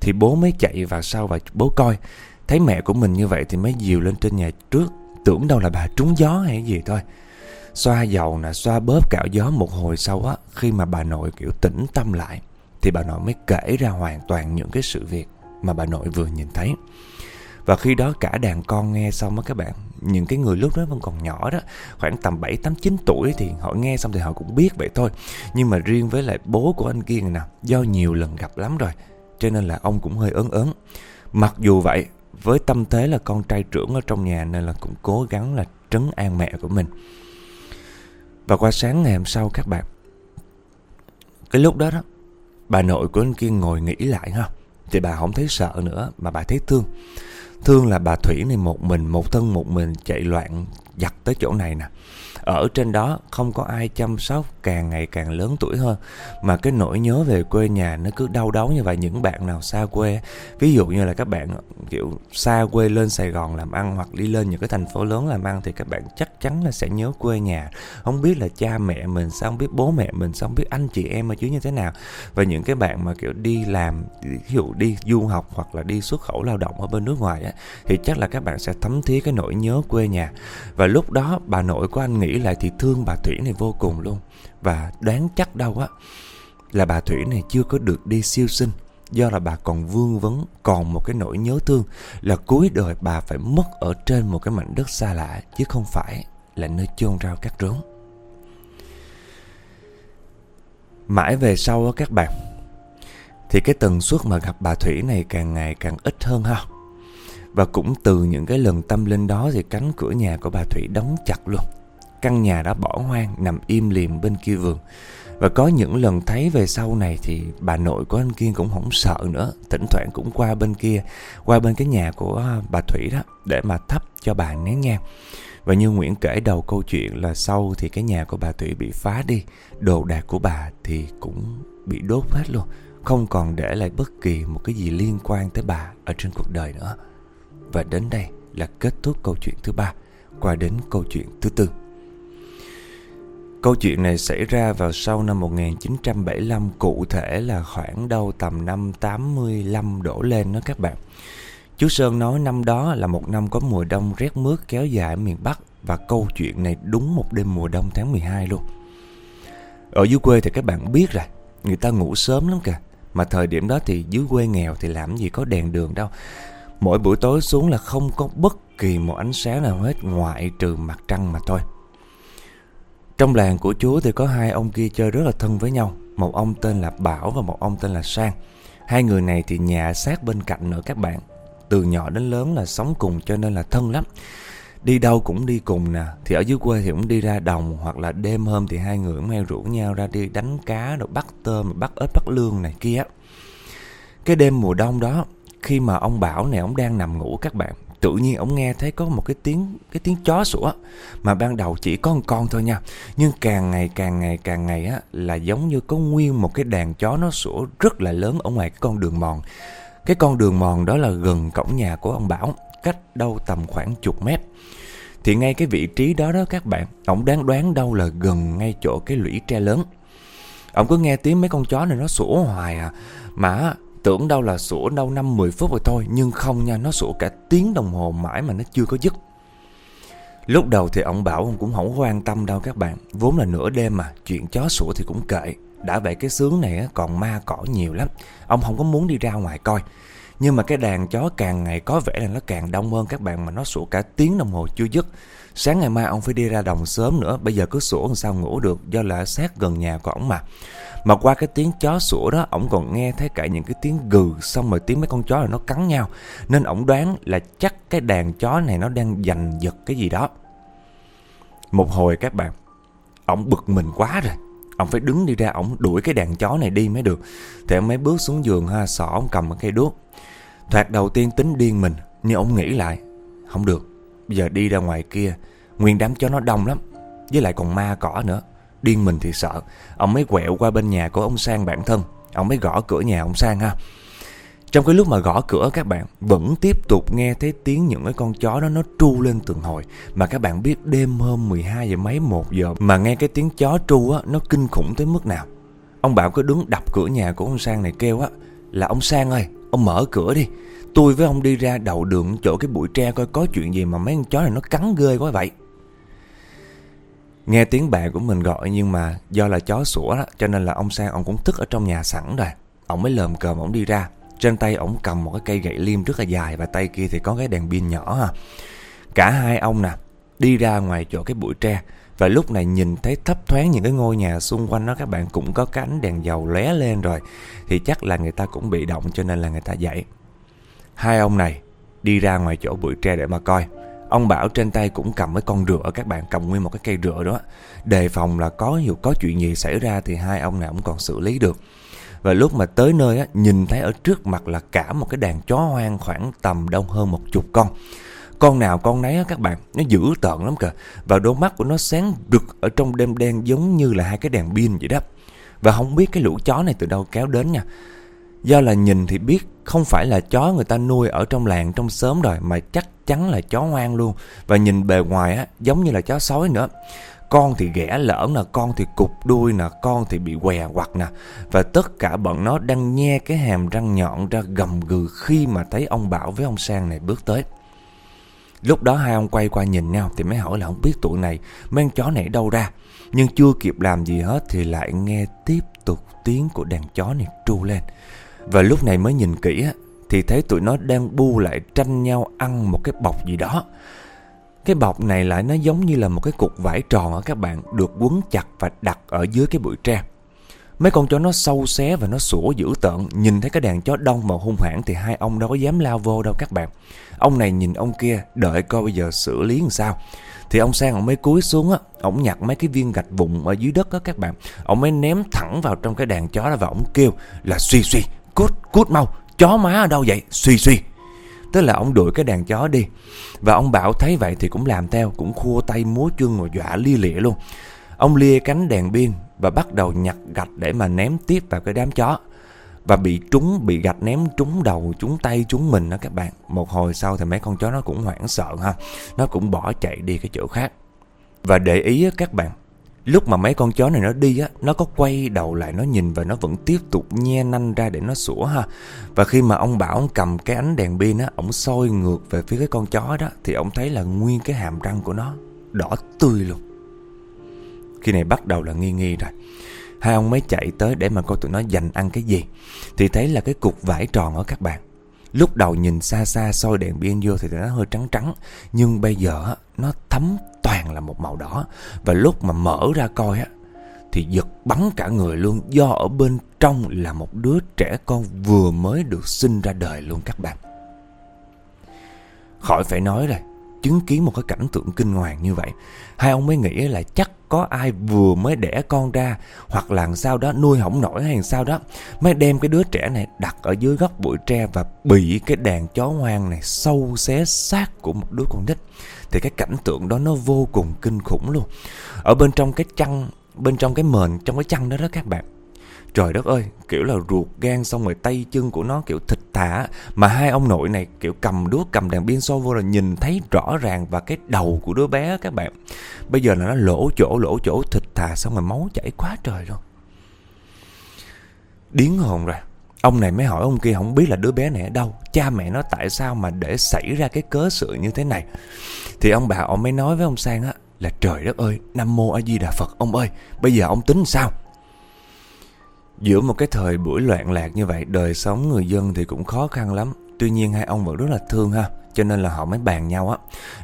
Thì bố mới chạy vào sau và bố coi. Thấy mẹ của mình như vậy thì mới dìu lên trên nhà trước. Tưởng đâu là bà trúng gió hay gì thôi. Xoa dầu nè, xoa bóp cạo gió một hồi sau á, khi mà bà nội kiểu tĩnh tâm lại, thì bà nội mới kể ra hoàn toàn những cái sự việc mà bà nội vừa nhìn thấy. Và khi đó cả đàn con nghe xong á các bạn những cái người lúc đó vẫn còn nhỏ đó khoảng tầm 7, 8, 9 tuổi thì họ nghe xong thì họ cũng biết vậy thôi. Nhưng mà riêng với lại bố của anh Kiên nè do nhiều lần gặp lắm rồi cho nên là ông cũng hơi ớn ớn. Mặc dù vậy với tâm thế là con trai trưởng ở trong nhà nên là cũng cố gắng là trấn an mẹ của mình. Và qua sáng ngày hôm sau các bạn cái lúc đó đó bà nội của anh Kiên ngồi nghĩ lại ha. Thì bà không thấy sợ nữa mà bà thấy thương. Thương là bà Thủy này một mình, Một thân một mình chạy loạn, Giặt tới chỗ này nè ở trên đó không có ai chăm sóc càng ngày càng lớn tuổi hơn. Mà cái nỗi nhớ về quê nhà nó cứ đau đớn như vậy. Những bạn nào xa quê ví dụ như là các bạn kiểu xa quê lên Sài Gòn làm ăn hoặc đi lên những cái thành phố lớn làm ăn thì các bạn chắc chắn là sẽ nhớ quê nhà. Không biết là cha mẹ mình sao không biết bố mẹ mình sao không biết anh chị em ở dưới như thế nào. Và những cái bạn mà kiểu đi làm ví dụ đi du học hoặc là đi xuất khẩu lao động ở bên nước ngoài á, thì chắc là các bạn sẽ thấm thía cái nỗi nhớ quê nhà. Và lúc đó bà nội của anh nghĩ lại thì thương bà Thủy này vô cùng luôn. Và đoán chắc đâu á, Là bà Thủy này chưa có được đi siêu sinh. Do là bà còn vương vấn, Còn một cái nỗi nhớ thương Là cuối đời bà phải mất ở trên một cái mảnh đất xa lạ, Chứ không phải là nơi chôn rau cắt rốn. Mãi về sau á các bạn, Thì cái tần suất mà gặp bà Thủy này càng ngày càng ít hơn ha. Và cũng từ những cái lần tâm linh đó thì cánh cửa nhà của bà Thủy đóng chặt luôn căn nhà đã bỏ hoang nằm im lìm bên kia vườn. Và có những lần thấy về sau này thì bà nội của anh Kiên cũng không sợ nữa, thỉnh thoảng cũng qua bên kia, qua bên cái nhà của à, bà Thủy đó để mà thắp cho bà nén nhang. Và như Nguyễn kể đầu câu chuyện là sau thì cái nhà của bà Thủy bị phá đi, đồ đạc của bà thì cũng bị đốt hết luôn, không còn để lại bất kỳ một cái gì liên quan tới bà ở trên cuộc đời nữa. Và đến đây là kết thúc câu chuyện thứ ba, qua đến câu chuyện thứ tư. Câu chuyện này xảy ra vào sau năm 1975, cụ thể là khoảng đâu tầm năm 85 đổ lên đó các bạn. Chú Sơn nói năm đó là một năm có mùa đông rét mướt kéo dài miền Bắc và câu chuyện này đúng một đêm mùa đông tháng 12 luôn. Ở dưới quê thì các bạn biết rồi, người ta ngủ sớm lắm kìa. Mà thời điểm đó thì dưới quê nghèo thì làm gì có đèn đường đâu. Mỗi buổi tối xuống là không có bất kỳ một ánh sáng nào hết ngoại trừ mặt trăng mà thôi. Trong làng của chú thì có hai ông kia chơi rất là thân với nhau. Một ông tên là Bảo và một ông tên là Sang. Hai người này thì nhà sát bên cạnh nữa các bạn. Từ nhỏ đến lớn là sống cùng cho nên là thân lắm. Đi đâu cũng đi cùng nè. Thì ở dưới quê thì cũng đi ra đồng Hoặc là đêm hôm thì hai người cũng hay rủ nhau ra đi đánh cá Rồi bắt tôm, bắt ếch, bắt lương này kia. Cái đêm mùa đông đó Khi mà ông Bảo này ông đang nằm ngủ các bạn tự nhiên ông nghe thấy có một cái tiếng cái tiếng chó sủa mà ban đầu chỉ có một con thôi nha. Nhưng càng ngày càng ngày càng ngày á, là giống như có nguyên một cái đàn chó nó sủa rất là lớn ở ngoài cái con đường mòn. Cái con đường mòn đó là gần cổng nhà của ông bảo, cách đâu tầm khoảng chục mét. Thì ngay cái vị trí đó đó các bạn, ông đáng đoán đâu là gần ngay chỗ cái lũy tre lớn. Ông cứ nghe tiếng mấy con chó này nó sủa hoài à. Mà tưởng đâu là sủa đâu 5-10 phút rồi thôi Nhưng không nha, nó sủa cả tiếng đồng hồ mãi mà nó chưa có dứt. Lúc đầu thì ông bảo ông cũng không quan tâm đâu các bạn Vốn là nửa đêm mà, chuyện chó sủa thì cũng kệ. Đã vậy cái sướng này còn ma cỏ nhiều lắm Ông không có muốn đi ra ngoài coi. Nhưng mà cái đàn chó càng ngày có vẻ là nó càng đông hơn các bạn Mà nó sủa cả tiếng đồng hồ chưa dứt. Sáng ngày mai ông phải đi ra đồng sớm nữa, bây giờ cứ sủa làm sao ngủ được do là sát gần nhà của ổng mà. Mà qua cái tiếng chó sủa đó, ổng còn nghe thấy cả những cái tiếng gừ xong rồi tiếng mấy con chó là nó cắn nhau. Nên ổng đoán là chắc cái đàn chó này nó đang giành giật cái gì đó. Một hồi các bạn, ổng bực mình quá rồi. Ông phải đứng đi ra ổng đuổi cái đàn chó này đi mới được Thì ông mới bước xuống giường ha sỏ ông cầm cái cây đuốc Thoạt đầu tiên tính điên mình Nhưng ông nghĩ lại Không được Giờ đi ra ngoài kia, Nguyên đám chó nó đông lắm, Với lại còn ma cỏ nữa. Điên mình thì sợ. Ông mới quẹo qua bên nhà của ông Sang bản thân. Ông mới gõ cửa nhà ông Sang ha. Trong cái lúc mà gõ cửa, các bạn Vẫn tiếp tục nghe thấy tiếng những cái con chó đó Nó tru lên từng hồi. Mà các bạn biết đêm hôm 12 giờ mấy 1 giờ Mà nghe cái tiếng chó tru á, Nó kinh khủng tới mức nào. Ông Bảo cứ đứng đập cửa nhà của ông Sang này kêu á, Là ông Sang ơi, ông mở cửa đi. Tôi với ông đi ra đầu đường chỗ cái bụi tre coi có chuyện gì mà mấy con chó này nó cắn ghê quá vậy. Nghe tiếng bạn của mình gọi nhưng mà do là chó sủa đó, cho nên là ông Sang ông cũng thức ở trong nhà sẵn rồi. Ông mới lờm cờm ông đi ra. Trên tay ông cầm một cái cây gậy liêm rất là dài và tay kia thì có cái đèn pin nhỏ ha. Cả hai ông nè, đi ra ngoài chỗ cái bụi tre và lúc này nhìn thấy thấp thoáng những cái ngôi nhà xung quanh đó các bạn cũng có cái ánh đèn dầu lé lên rồi thì chắc là người ta cũng bị động cho nên là người ta dậy Hai ông này đi ra ngoài chỗ bụi tre để mà coi. Ông Bảo trên tay cũng cầm mấy con rửa Các bạn cầm nguyên một cái cây rửa đó. Đề phòng là có nhiều có chuyện gì xảy ra Thì hai ông này cũng còn xử lý được. Và lúc mà tới nơi á, Nhìn thấy ở trước mặt là cả một cái đàn chó hoang Khoảng tầm đông hơn một chục con. Con nào con nấy á, các bạn Nó dữ tợn lắm kìa. Và đôi mắt của nó sáng rực ở trong đêm đen Giống như là hai cái đèn pin vậy đó. Và không biết cái lũ chó này từ đâu kéo đến nha. Do là nhìn thì biết không phải là chó người ta nuôi ở trong làng trong xóm rồi mà chắc chắn là chó ngoan luôn và nhìn bề ngoài á giống như là chó sói nữa. Con thì ghẻ lởn nè, con thì cục đuôi nè, con thì bị què quặt nè Và tất cả bọn nó đang nhe cái hàm răng nhọn ra gầm gừ khi mà thấy ông Bảo với ông Sang này bước tới Lúc đó hai ông quay qua nhìn nhau thì mới hỏi là không biết tụi này mang chó này đâu ra. Nhưng chưa kịp làm gì hết thì lại nghe tiếp tục tiếng của đàn chó này tru lên. Và lúc này mới nhìn kỹ Thì thấy tụi nó đang bu lại tranh nhau ăn một cái bọc gì đó. Cái bọc này lại nó giống như là một cái cục vải tròn á các bạn, Được quấn chặt và đặt ở dưới cái bụi tre. Mấy con chó nó sâu xé và nó sủa dữ tợn, Nhìn thấy cái đàn chó đông mà hung hãn Thì hai ông đâu có dám lao vô đâu các bạn. Ông này nhìn ông kia, Đợi coi bây giờ xử lý làm sao. Thì ông Sang ông mới cúi xuống á, Ông nhặt mấy cái viên gạch vụn ở dưới đất á các bạn. Ông mới ném thẳng vào trong cái đàn chó đó Và ông kêu là suy suy Cút, cút mau, chó má ở đâu vậy? Suy suy. Tức là ông đuổi cái đàn chó đi. Và ông Bảo thấy vậy thì cũng làm theo, cũng khua tay múa chân và dọa lia lịa luôn. Ông lia cánh đèn pin và bắt đầu nhặt gạch để mà ném tiếp vào cái đám chó. Và bị trúng, bị gạch ném trúng đầu, trúng tay, trúng mình đó các bạn. Một hồi sau thì mấy con chó nó cũng hoảng sợ ha. Nó cũng bỏ chạy đi cái chỗ khác. Và để ý các bạn, Lúc mà mấy con chó này nó đi á, Nó có quay đầu lại, nó nhìn Và nó vẫn tiếp tục nhe nanh ra để nó sủa ha. Và khi mà ông Bảo ông cầm cái ánh đèn pin á, Ông soi ngược về phía cái con chó đó, Thì ông thấy là nguyên cái hàm răng của nó Đỏ tươi luôn. Khi này bắt đầu là nghi nghi rồi. Hai ông mới chạy tới để mà coi tụi nó dành ăn cái gì. Thì thấy là cái cục vải tròn ở các bạn. Lúc đầu nhìn xa xa soi đèn pin vô thì nó hơi trắng trắng, Nhưng bây giờ nó thấm toàn là một màu đỏ. Và lúc mà mở ra coi á, Thì giật bắn cả người luôn. Do ở bên trong là một đứa trẻ con vừa mới được sinh ra đời luôn các bạn. Khỏi phải nói rồi chứng kiến một cái cảnh tượng kinh hoàng như vậy. Hai ông mới nghĩ là chắc có ai vừa mới đẻ con ra Hoặc là sao đó nuôi hỏng nổi hay sao đó Mới đem cái đứa trẻ này đặt ở dưới góc bụi tre Và bị cái đàn chó hoang này sâu xé xác của một đứa con nít. Thì cái cảnh tượng đó nó vô cùng kinh khủng luôn. Ở bên trong cái chăn Bên trong cái mền, trong cái chăn đó đó các bạn Trời đất ơi, kiểu là ruột gan xong rồi tay chân của nó kiểu thịt thả. Mà hai ông nội này kiểu cầm đuốc cầm đèn pin soi vô là nhìn thấy rõ ràng và cái đầu của đứa bé các bạn. Bây giờ là nó lỗ chỗ lỗ chỗ thịt thà xong rồi máu chảy quá trời luôn. Điến hồn rồi. Ông này mới hỏi ông kia không biết là đứa bé này ở đâu Cha mẹ nó tại sao mà để xảy ra cái cớ sự như thế này. Thì ông bà ông mới nói với ông Sang á Là trời đất ơi Nam Mô A Di Đà Phật ông ơi Bây giờ ông tính sao? Giữa một cái thời buổi loạn lạc như vậy Đời sống người dân thì cũng khó khăn lắm. Tuy nhiên hai ông vẫn rất là thương ha Cho nên là họ mới bàn nhau á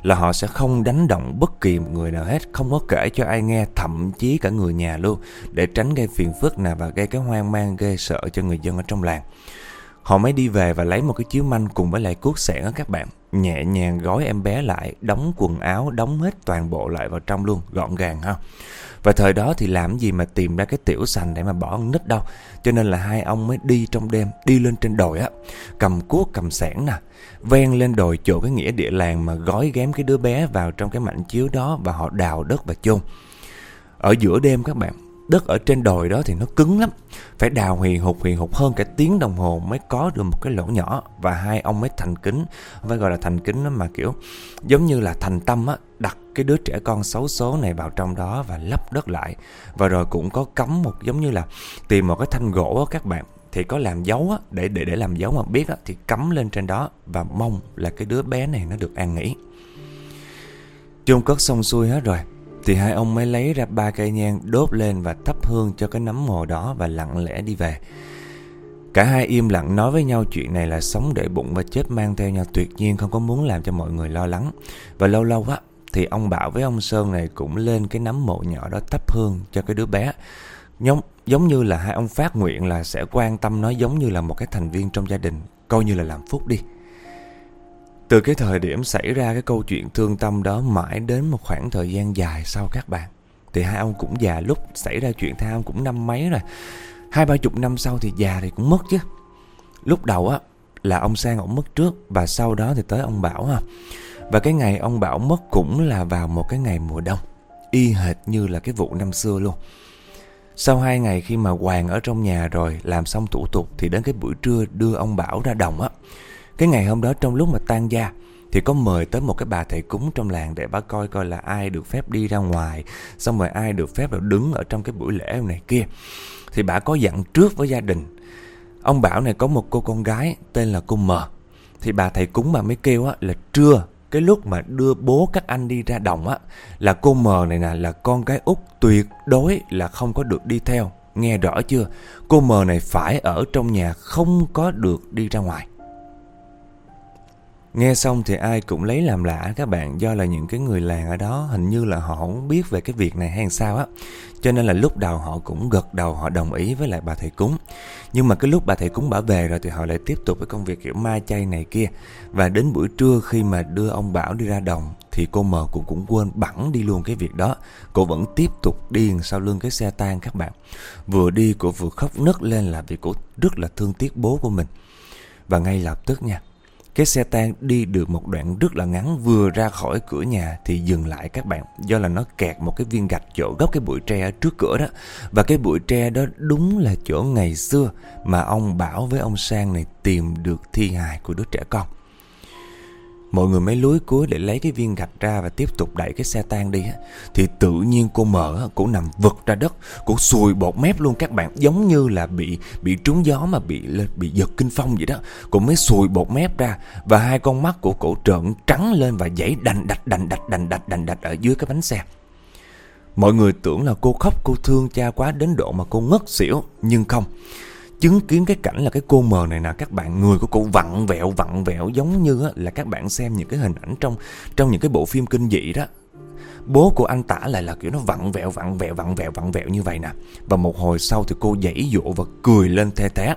Là họ sẽ không đánh động bất kỳ một người nào hết Không có kể cho ai nghe Thậm chí cả người nhà luôn Để tránh gây phiền phức nào và gây cái hoang mang ghê sợ cho người dân ở trong làng. Họ mới đi về và lấy một cái chiếu manh cùng với lại cuốc sẻn á các bạn. Nhẹ nhàng gói em bé lại Đóng quần áo, đóng hết toàn bộ lại vào trong luôn Gọn gàng ha. Và thời đó thì làm gì mà tìm ra cái tiểu sành để mà bỏ con nít đâu. Cho nên là hai ông mới đi trong đêm, Đi lên trên đồi á. Cầm cuốc, cầm sẻn nè, Ven lên đồi chỗ cái nghĩa địa làng Mà gói ghém cái đứa bé vào trong cái mảnh chiếu đó Và họ đào đất và chôn. Ở giữa đêm các bạn Đất ở trên đồi đó thì nó cứng lắm. Phải đào huyền hụt huyền hụt hơn cả tiếng đồng hồ Mới có được một cái lỗ nhỏ. Và hai ông mới thành kính Phải gọi là thành kính đó mà kiểu Giống như là thành tâm á Đặt cái đứa trẻ con xấu số này vào trong đó Và lấp đất lại. Và rồi cũng có cấm một giống như là Tìm một cái thanh gỗ đó các bạn thì có làm dấu á, để để để làm dấu mà biết á, thì cấm lên trên đó và mong là cái đứa bé này nó được an nghỉ. Chôn cất xong xuôi hết rồi thì hai ông mới lấy ra ba cây nhang đốt lên và thắp hương cho cái nấm mồ đó và lặng lẽ đi về. Cả hai im lặng nói với nhau chuyện này là sống để bụng và chết mang theo nhau tuyệt nhiên không có muốn làm cho mọi người lo lắng. Và lâu lâu á, thì ông Bảo với ông Sơn này cũng lên cái nấm mộ nhỏ đó thắp hương cho cái đứa bé. Giống, giống như là hai ông phát nguyện là sẽ quan tâm nó giống như là một cái thành viên trong gia đình, coi như là làm phúc đi. Từ cái thời điểm xảy ra cái câu chuyện thương tâm đó mãi đến một khoảng thời gian dài sau các bạn. Thì hai ông cũng già lúc xảy ra chuyện hai ông cũng năm mấy rồi. Hai ba chục năm sau thì già thì cũng mất chứ. Lúc đầu á, là ông Sang ông mất trước và sau đó thì tới ông Bảo ha. Và cái ngày ông Bảo mất cũng là vào một cái ngày mùa đông. Y hệt như là cái vụ năm xưa luôn. Sau hai ngày khi mà Hoàng ở trong nhà rồi, làm xong thủ tục thì đến cái buổi trưa đưa ông Bảo ra đồng á cái ngày hôm đó trong lúc mà tan gia thì có mời tới một cái bà thầy cúng trong làng để bà coi coi là ai được phép đi ra ngoài, xong rồi ai được phép được đứng ở trong cái buổi lễ này kia. Thì bà có dặn trước với gia đình. Ông Bảo này có một cô con gái tên là cô Mờ. Thì bà thầy cúng bà mới kêu á là trưa cái lúc mà đưa bố các anh đi ra đồng á là cô mờ này nè là con cái út tuyệt đối là không có được đi theo nghe rõ chưa cô mờ này phải ở trong nhà không có được đi ra ngoài Nghe xong thì ai cũng lấy làm lạ các bạn, Do là những cái người làng ở đó, hình như là họ không biết về cái việc này hay sao á. Cho nên là lúc đầu họ cũng gật đầu, họ đồng ý với lại bà thầy cúng. Nhưng mà cái lúc bà thầy cúng bà về rồi thì họ lại tiếp tục với công việc kiểu ma chay này kia. Và đến buổi trưa khi mà đưa ông Bảo đi ra đồng, Thì cô mờ cũng cũng quên bẵng đi luôn cái việc đó. Cô vẫn tiếp tục đi sau lưng cái xe tan các bạn. Vừa đi cô vừa khóc nức lên là vì cô rất là thương tiếc bố của mình. Và ngay lập tức nha cái xe tan đi được một đoạn rất là ngắn vừa ra khỏi cửa nhà thì dừng lại các bạn do là nó kẹt một cái viên gạch chỗ gốc cái bụi tre trước cửa đó. Và cái bụi tre đó đúng là chỗ ngày xưa mà ông Bảo với ông Sang này tìm được thi hài của đứa trẻ con. Mọi người mới lúi cuối để lấy cái viên gạch ra Và tiếp tục đẩy cái xe tan đi Thì tự nhiên cô mở, Cô nằm vật ra đất, Cô sùi bột mép luôn. Các bạn Giống như là bị bị trúng gió mà bị bị giật kinh phong vậy đó. Cô mới sùi bột mép ra Và hai con mắt của cổ trợn trắng lên Và dãy đành đạch đành đạch đành đạch đành đạch Ở dưới cái bánh xe. Mọi người tưởng là cô khóc, cô thương cha quá đến độ mà cô ngất xỉu, Nhưng không chứng kiến cái cảnh là cái cô mờ này nè, các bạn người của cô vặn vẹo vặn vẹo giống như là các bạn xem những cái hình ảnh trong trong những cái bộ phim kinh dị đó. Bố của anh tả lại là kiểu nó vặn vẹo vặn vẹo vặn vẹo vặn vẹo như vậy nè. Và một hồi sau thì cô dãy dụa và cười lên the thé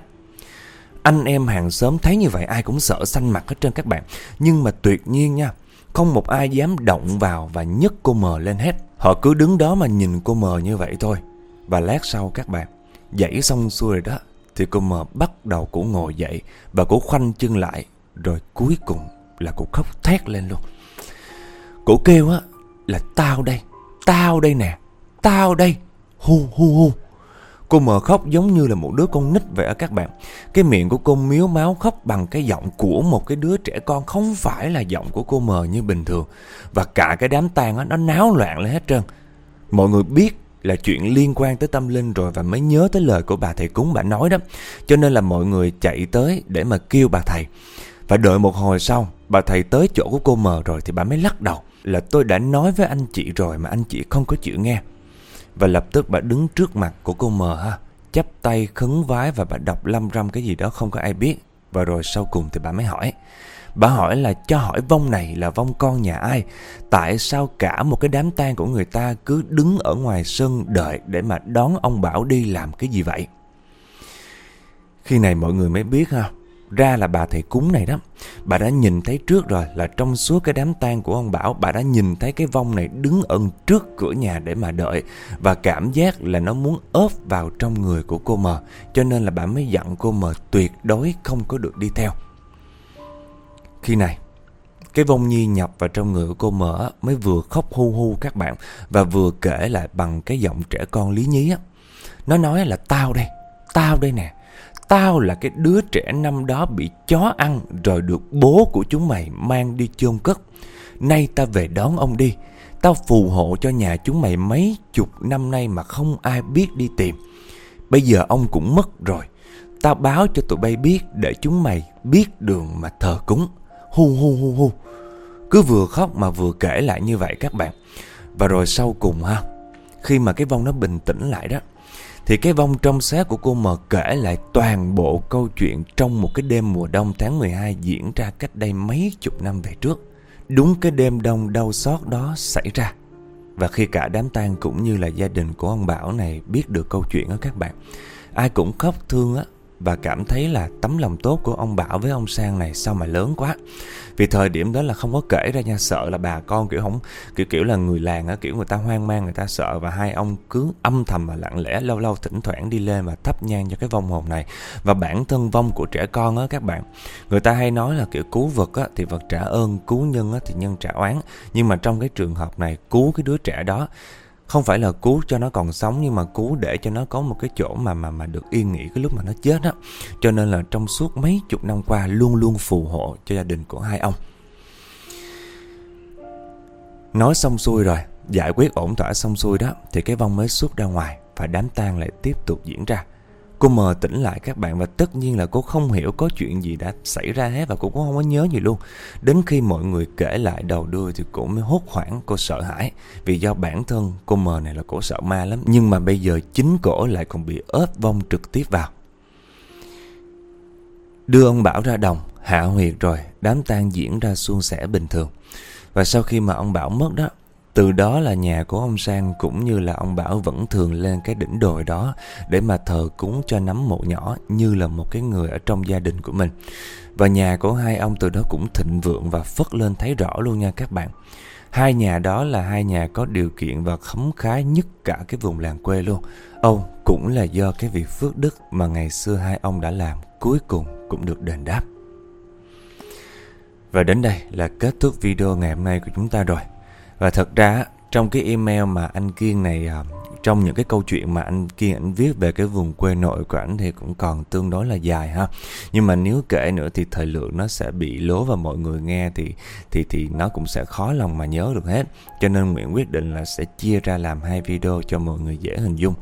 anh em hàng xóm thấy như vậy ai cũng sợ xanh mặt hết trơn các bạn. Nhưng mà tuyệt nhiên nha, không một ai dám động vào và nhấc cô mờ lên hết. Họ cứ đứng đó mà nhìn cô mờ như vậy thôi. Và lát sau các bạn, dãy xong xuôi rồi đó thì cô mờ bắt đầu cổ ngồi dậy Và cổ khoanh chân lại, Rồi cuối cùng là cô khóc thét lên luôn. Cô kêu á là, tao đây Tao đây nè, Tao đây. Hu hu hu. Cô mờ khóc giống như là một đứa con nít vậy á các bạn. Cái miệng của cô miếu máu khóc bằng cái giọng của một cái đứa trẻ con, Không phải là giọng của cô mờ như bình thường. Và cả cái đám tang á, nó náo loạn lên hết trơn. Mọi người biết là chuyện liên quan tới tâm linh rồi và mới nhớ tới lời của bà thầy cúng bà nói đó. Cho nên là mọi người chạy tới để mà kêu bà thầy. Và đợi một hồi sau, bà thầy tới chỗ của cô mờ rồi thì bà mới lắc đầu là tôi đã nói với anh chị rồi mà anh chị không có chịu nghe. Và lập tức bà đứng trước mặt của cô mờ ha, chắp tay khấn vái và bà đọc lâm râm cái gì đó không có ai biết. Và rồi sau cùng thì bà mới hỏi Bà hỏi là, cho hỏi vong này là vong con nhà ai? Tại sao cả một cái đám tang của người ta cứ đứng ở ngoài sân đợi để mà đón ông Bảo đi làm cái gì vậy? Khi này mọi người mới biết ha. Ra là bà thầy cúng này đó. Bà đã nhìn thấy trước rồi là trong suốt cái đám tang của ông Bảo, Bà đã nhìn thấy cái vong này đứng ẩn trước cửa nhà để mà đợi Và cảm giác là nó muốn ốp vào trong người của cô mờ. Cho nên là bà mới dặn cô mờ tuyệt đối không có được đi theo. Khi này, cái vong nhi nhập vào trong người của cô mỡ mới vừa khóc hu hu các bạn và vừa kể lại bằng cái giọng trẻ con lý nhí á. Nó nói là tao đây, tao đây nè. Tao là cái đứa trẻ năm đó bị chó ăn rồi được bố của chúng mày mang đi chôn cất. Nay ta về đón ông đi. Tao phù hộ cho nhà chúng mày mấy chục năm nay mà không ai biết đi tìm. Bây giờ ông cũng mất rồi. Tao báo cho tụi bay biết để chúng mày biết đường mà thờ cúng. Hu hu hu hu. Cứ vừa khóc mà vừa kể lại như vậy các bạn. Và rồi sau cùng ha, Khi mà cái vong nó bình tĩnh lại đó, Thì cái vong trong xé của cô mờ kể lại toàn bộ câu chuyện Trong một cái đêm mùa đông tháng 12 diễn ra cách đây mấy chục năm về trước. Đúng cái đêm đông đau xót đó xảy ra. Và khi cả đám tang cũng như là gia đình của ông Bảo này biết được câu chuyện đó các bạn, Ai cũng khóc thương á và cảm thấy là tấm lòng tốt của ông Bảo với ông Sang này sao mà lớn quá. Vì thời điểm đó là không có kể ra nha, sợ là bà con kiểu không kiểu kiểu là người làng á, kiểu người ta hoang mang, người ta sợ và hai ông cứ âm thầm và lặng lẽ lâu lâu thỉnh thoảng đi lên và thắp nhang cho cái vong hồn này. Và bản thân vong của trẻ con á các bạn, người ta hay nói là kiểu cứu vật á thì vật trả ơn, cứu nhân á thì nhân trả oán, nhưng mà trong cái trường hợp này cứu cái đứa trẻ đó không phải là cứu cho nó còn sống, nhưng mà cứu để cho nó có một cái chỗ mà mà mà được yên nghỉ cái lúc mà nó chết á. Cho nên là trong suốt mấy chục năm qua luôn luôn phù hộ cho gia đình của hai ông. Nói xong xuôi rồi, giải quyết ổn thỏa xong xuôi đó, thì cái vong mới xuất ra ngoài và đám tang lại tiếp tục diễn ra. Cô mờ tỉnh lại các bạn và tất nhiên là cô không hiểu có chuyện gì đã xảy ra hết và cô cũng không có nhớ gì luôn. Đến khi mọi người kể lại đầu đuôi thì cô mới hốt hoảng, cô sợ hãi. Vì do bản thân cô mờ này là cổ sợ ma lắm. Nhưng mà bây giờ chính cổ lại còn bị ớt vong trực tiếp vào. Đưa ông Bảo ra đồng, hạ huyệt rồi, đám tang diễn ra suôn sẻ bình thường. Và sau khi mà ông Bảo mất đó từ đó là nhà của ông Sang cũng như là ông Bảo vẫn thường lên cái đỉnh đồi đó để mà thờ cúng cho nắm mộ nhỏ như là một cái người ở trong gia đình của mình. Và nhà của hai ông từ đó cũng thịnh vượng và phất lên thấy rõ luôn nha các bạn. Hai nhà đó là hai nhà có điều kiện và khấm khá nhất cả cái vùng làng quê luôn. ông cũng là do cái việc phước đức mà ngày xưa hai ông đã làm cuối cùng cũng được đền đáp. Và đến đây là kết thúc video ngày hôm nay của chúng ta rồi và thật ra trong cái email mà anh Kiên này à, trong những cái câu chuyện mà anh Kiên ảnh viết về cái vùng quê nội của ảnh thì cũng còn tương đối là dài ha. Nhưng mà nếu kể nữa thì thời lượng nó sẽ bị lố và mọi người nghe thì thì thì nó cũng sẽ khó lòng mà nhớ được hết. Cho nên Nguyễn quyết định là sẽ chia ra làm hai video cho mọi người dễ hình dung.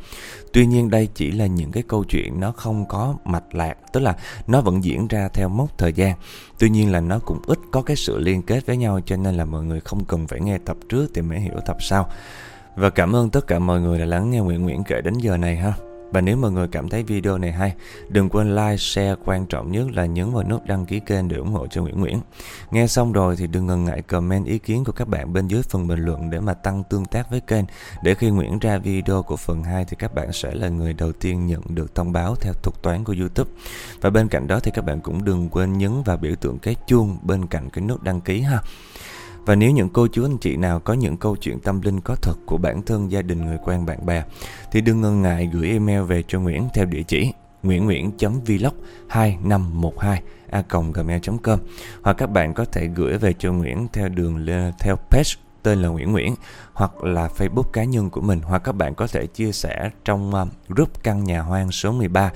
Tuy nhiên đây chỉ là những cái câu chuyện nó không có mạch lạc, tức là nó vẫn diễn ra theo mốc thời gian. Tuy nhiên là nó cũng ít có cái sự liên kết với nhau cho nên là mọi người không cần phải nghe tập trước thì mới hiểu tập sao. Và cảm ơn tất cả mọi người đã lắng nghe Nguyễn Nguyễn kể đến giờ này ha. Và nếu mọi người cảm thấy video này hay, đừng quên like, share, quan trọng nhất là nhấn vào nút đăng ký kênh để ủng hộ cho Nguyễn Nguyễn. Nghe xong rồi thì đừng ngần ngại comment ý kiến của các bạn bên dưới phần bình luận để mà tăng tương tác với kênh. Để khi Nguyễn ra video của phần 2 thì các bạn sẽ là người đầu tiên nhận được thông báo theo thuật toán của YouTube. Và bên cạnh đó thì các bạn cũng đừng quên nhấn vào biểu tượng cái chuông bên cạnh cái nút đăng ký ha. Và nếu những cô chú anh chị nào có những câu chuyện tâm linh có thật của bản thân, gia đình, người quen, bạn bè, thì đừng ngần ngại gửi email về cho Nguyễn theo địa chỉ nguyễn nguyễn.vlog 2512 a gmail.com hoặc các bạn có thể gửi về cho Nguyễn theo đường theo page tên là Nguyễn Nguyễn, hoặc là Facebook cá nhân của mình. Hoặc các bạn có thể chia sẻ trong à, group căn nhà hoang số 13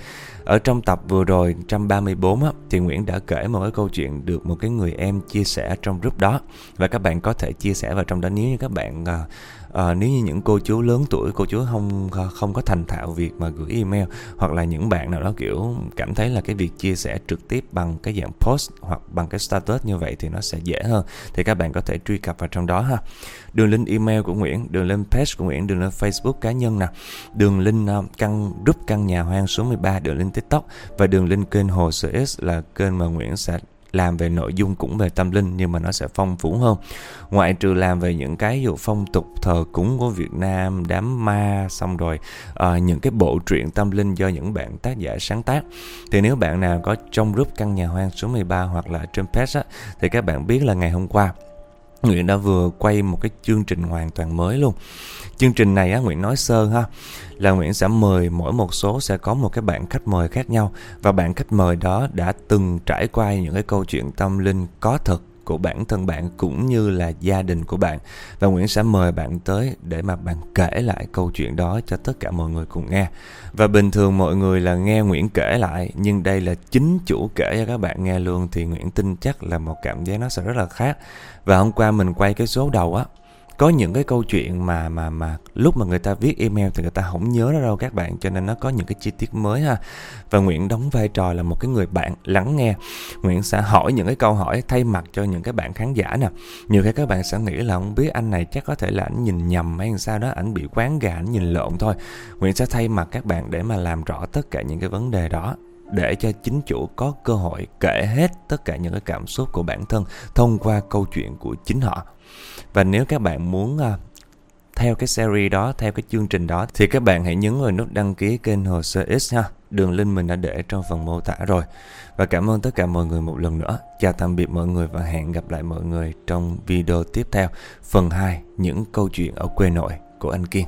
ở trong tập vừa rồi 134 á, thì Nguyễn đã kể một cái câu chuyện được một cái người em chia sẻ trong group đó. Và các bạn có thể chia sẻ vào trong đó nếu như các bạn à, à, nếu như những cô chú lớn tuổi cô chú không không có thành thạo việc mà gửi email hoặc là những bạn nào đó kiểu cảm thấy là cái việc chia sẻ trực tiếp bằng cái dạng post hoặc bằng cái status như vậy thì nó sẽ dễ hơn thì các bạn có thể truy cập vào trong đó ha. Đường link email của Nguyễn đường link page của Nguyễn đường link Facebook cá nhân nè. Đường link à, căn group căn nhà hoang số 13 đường link TikTok và đường link kênh Hồ Sơ X là kênh mà Nguyễn sẽ làm về nội dung cũng về tâm linh nhưng mà nó sẽ phong phú hơn. Ngoại trừ làm về những cái dụ phong tục thờ cúng của Việt Nam đám ma xong rồi uh, những cái bộ truyện tâm linh do những bạn tác giả sáng tác. Thì nếu bạn nào có trong group căn nhà hoang số 13 hoặc là trên page thì các bạn biết là ngày hôm qua Nguyễn đã vừa quay một cái chương trình hoàn toàn mới luôn. Chương trình này á, Nguyễn nói sơ ha, là Nguyễn sẽ mời mỗi một số sẽ có một cái bạn khách mời khác nhau và bạn khách mời đó đã từng trải qua những cái câu chuyện tâm linh có thật của bản thân bạn cũng như là gia đình của bạn. Và Nguyễn sẽ mời bạn tới để mà bạn kể lại câu chuyện đó cho tất cả mọi người cùng nghe. Và bình thường mọi người là nghe Nguyễn kể lại, nhưng đây là chính chủ kể cho các bạn nghe luôn, thì Nguyễn tin chắc là một cảm giác nó sẽ rất là khác. Và hôm qua mình quay cái số đầu á có những cái câu chuyện mà mà mà lúc mà người ta viết email thì người ta không nhớ ra đâu các bạn, cho nên nó có những cái chi tiết mới ha. Và Nguyễn đóng vai trò là một cái người bạn lắng nghe. Nguyễn sẽ hỏi những cái câu hỏi thay mặt cho những cái bạn khán giả nè. Nhiều khi các bạn sẽ nghĩ là không biết anh này chắc có thể là ảnh nhìn nhầm hay sao đó, ảnh bị quán gà, ảnh nhìn lộn thôi. Nguyễn sẽ thay mặt các bạn để mà làm rõ tất cả những cái vấn đề đó, để cho chính chủ có cơ hội kể hết tất cả những cái cảm xúc của bản thân thông qua câu chuyện của chính họ và nếu các bạn muốn uh, theo cái series đó, theo cái chương trình đó thì các bạn hãy nhấn vào nút đăng ký kênh Hồ Sơ X ha. Đường link mình đã để trong phần mô tả rồi. Và cảm ơn tất cả mọi người một lần nữa. Chào tạm biệt mọi người và hẹn gặp lại mọi người trong video tiếp theo, phần 2 những câu chuyện ở quê nội của anh Kiên.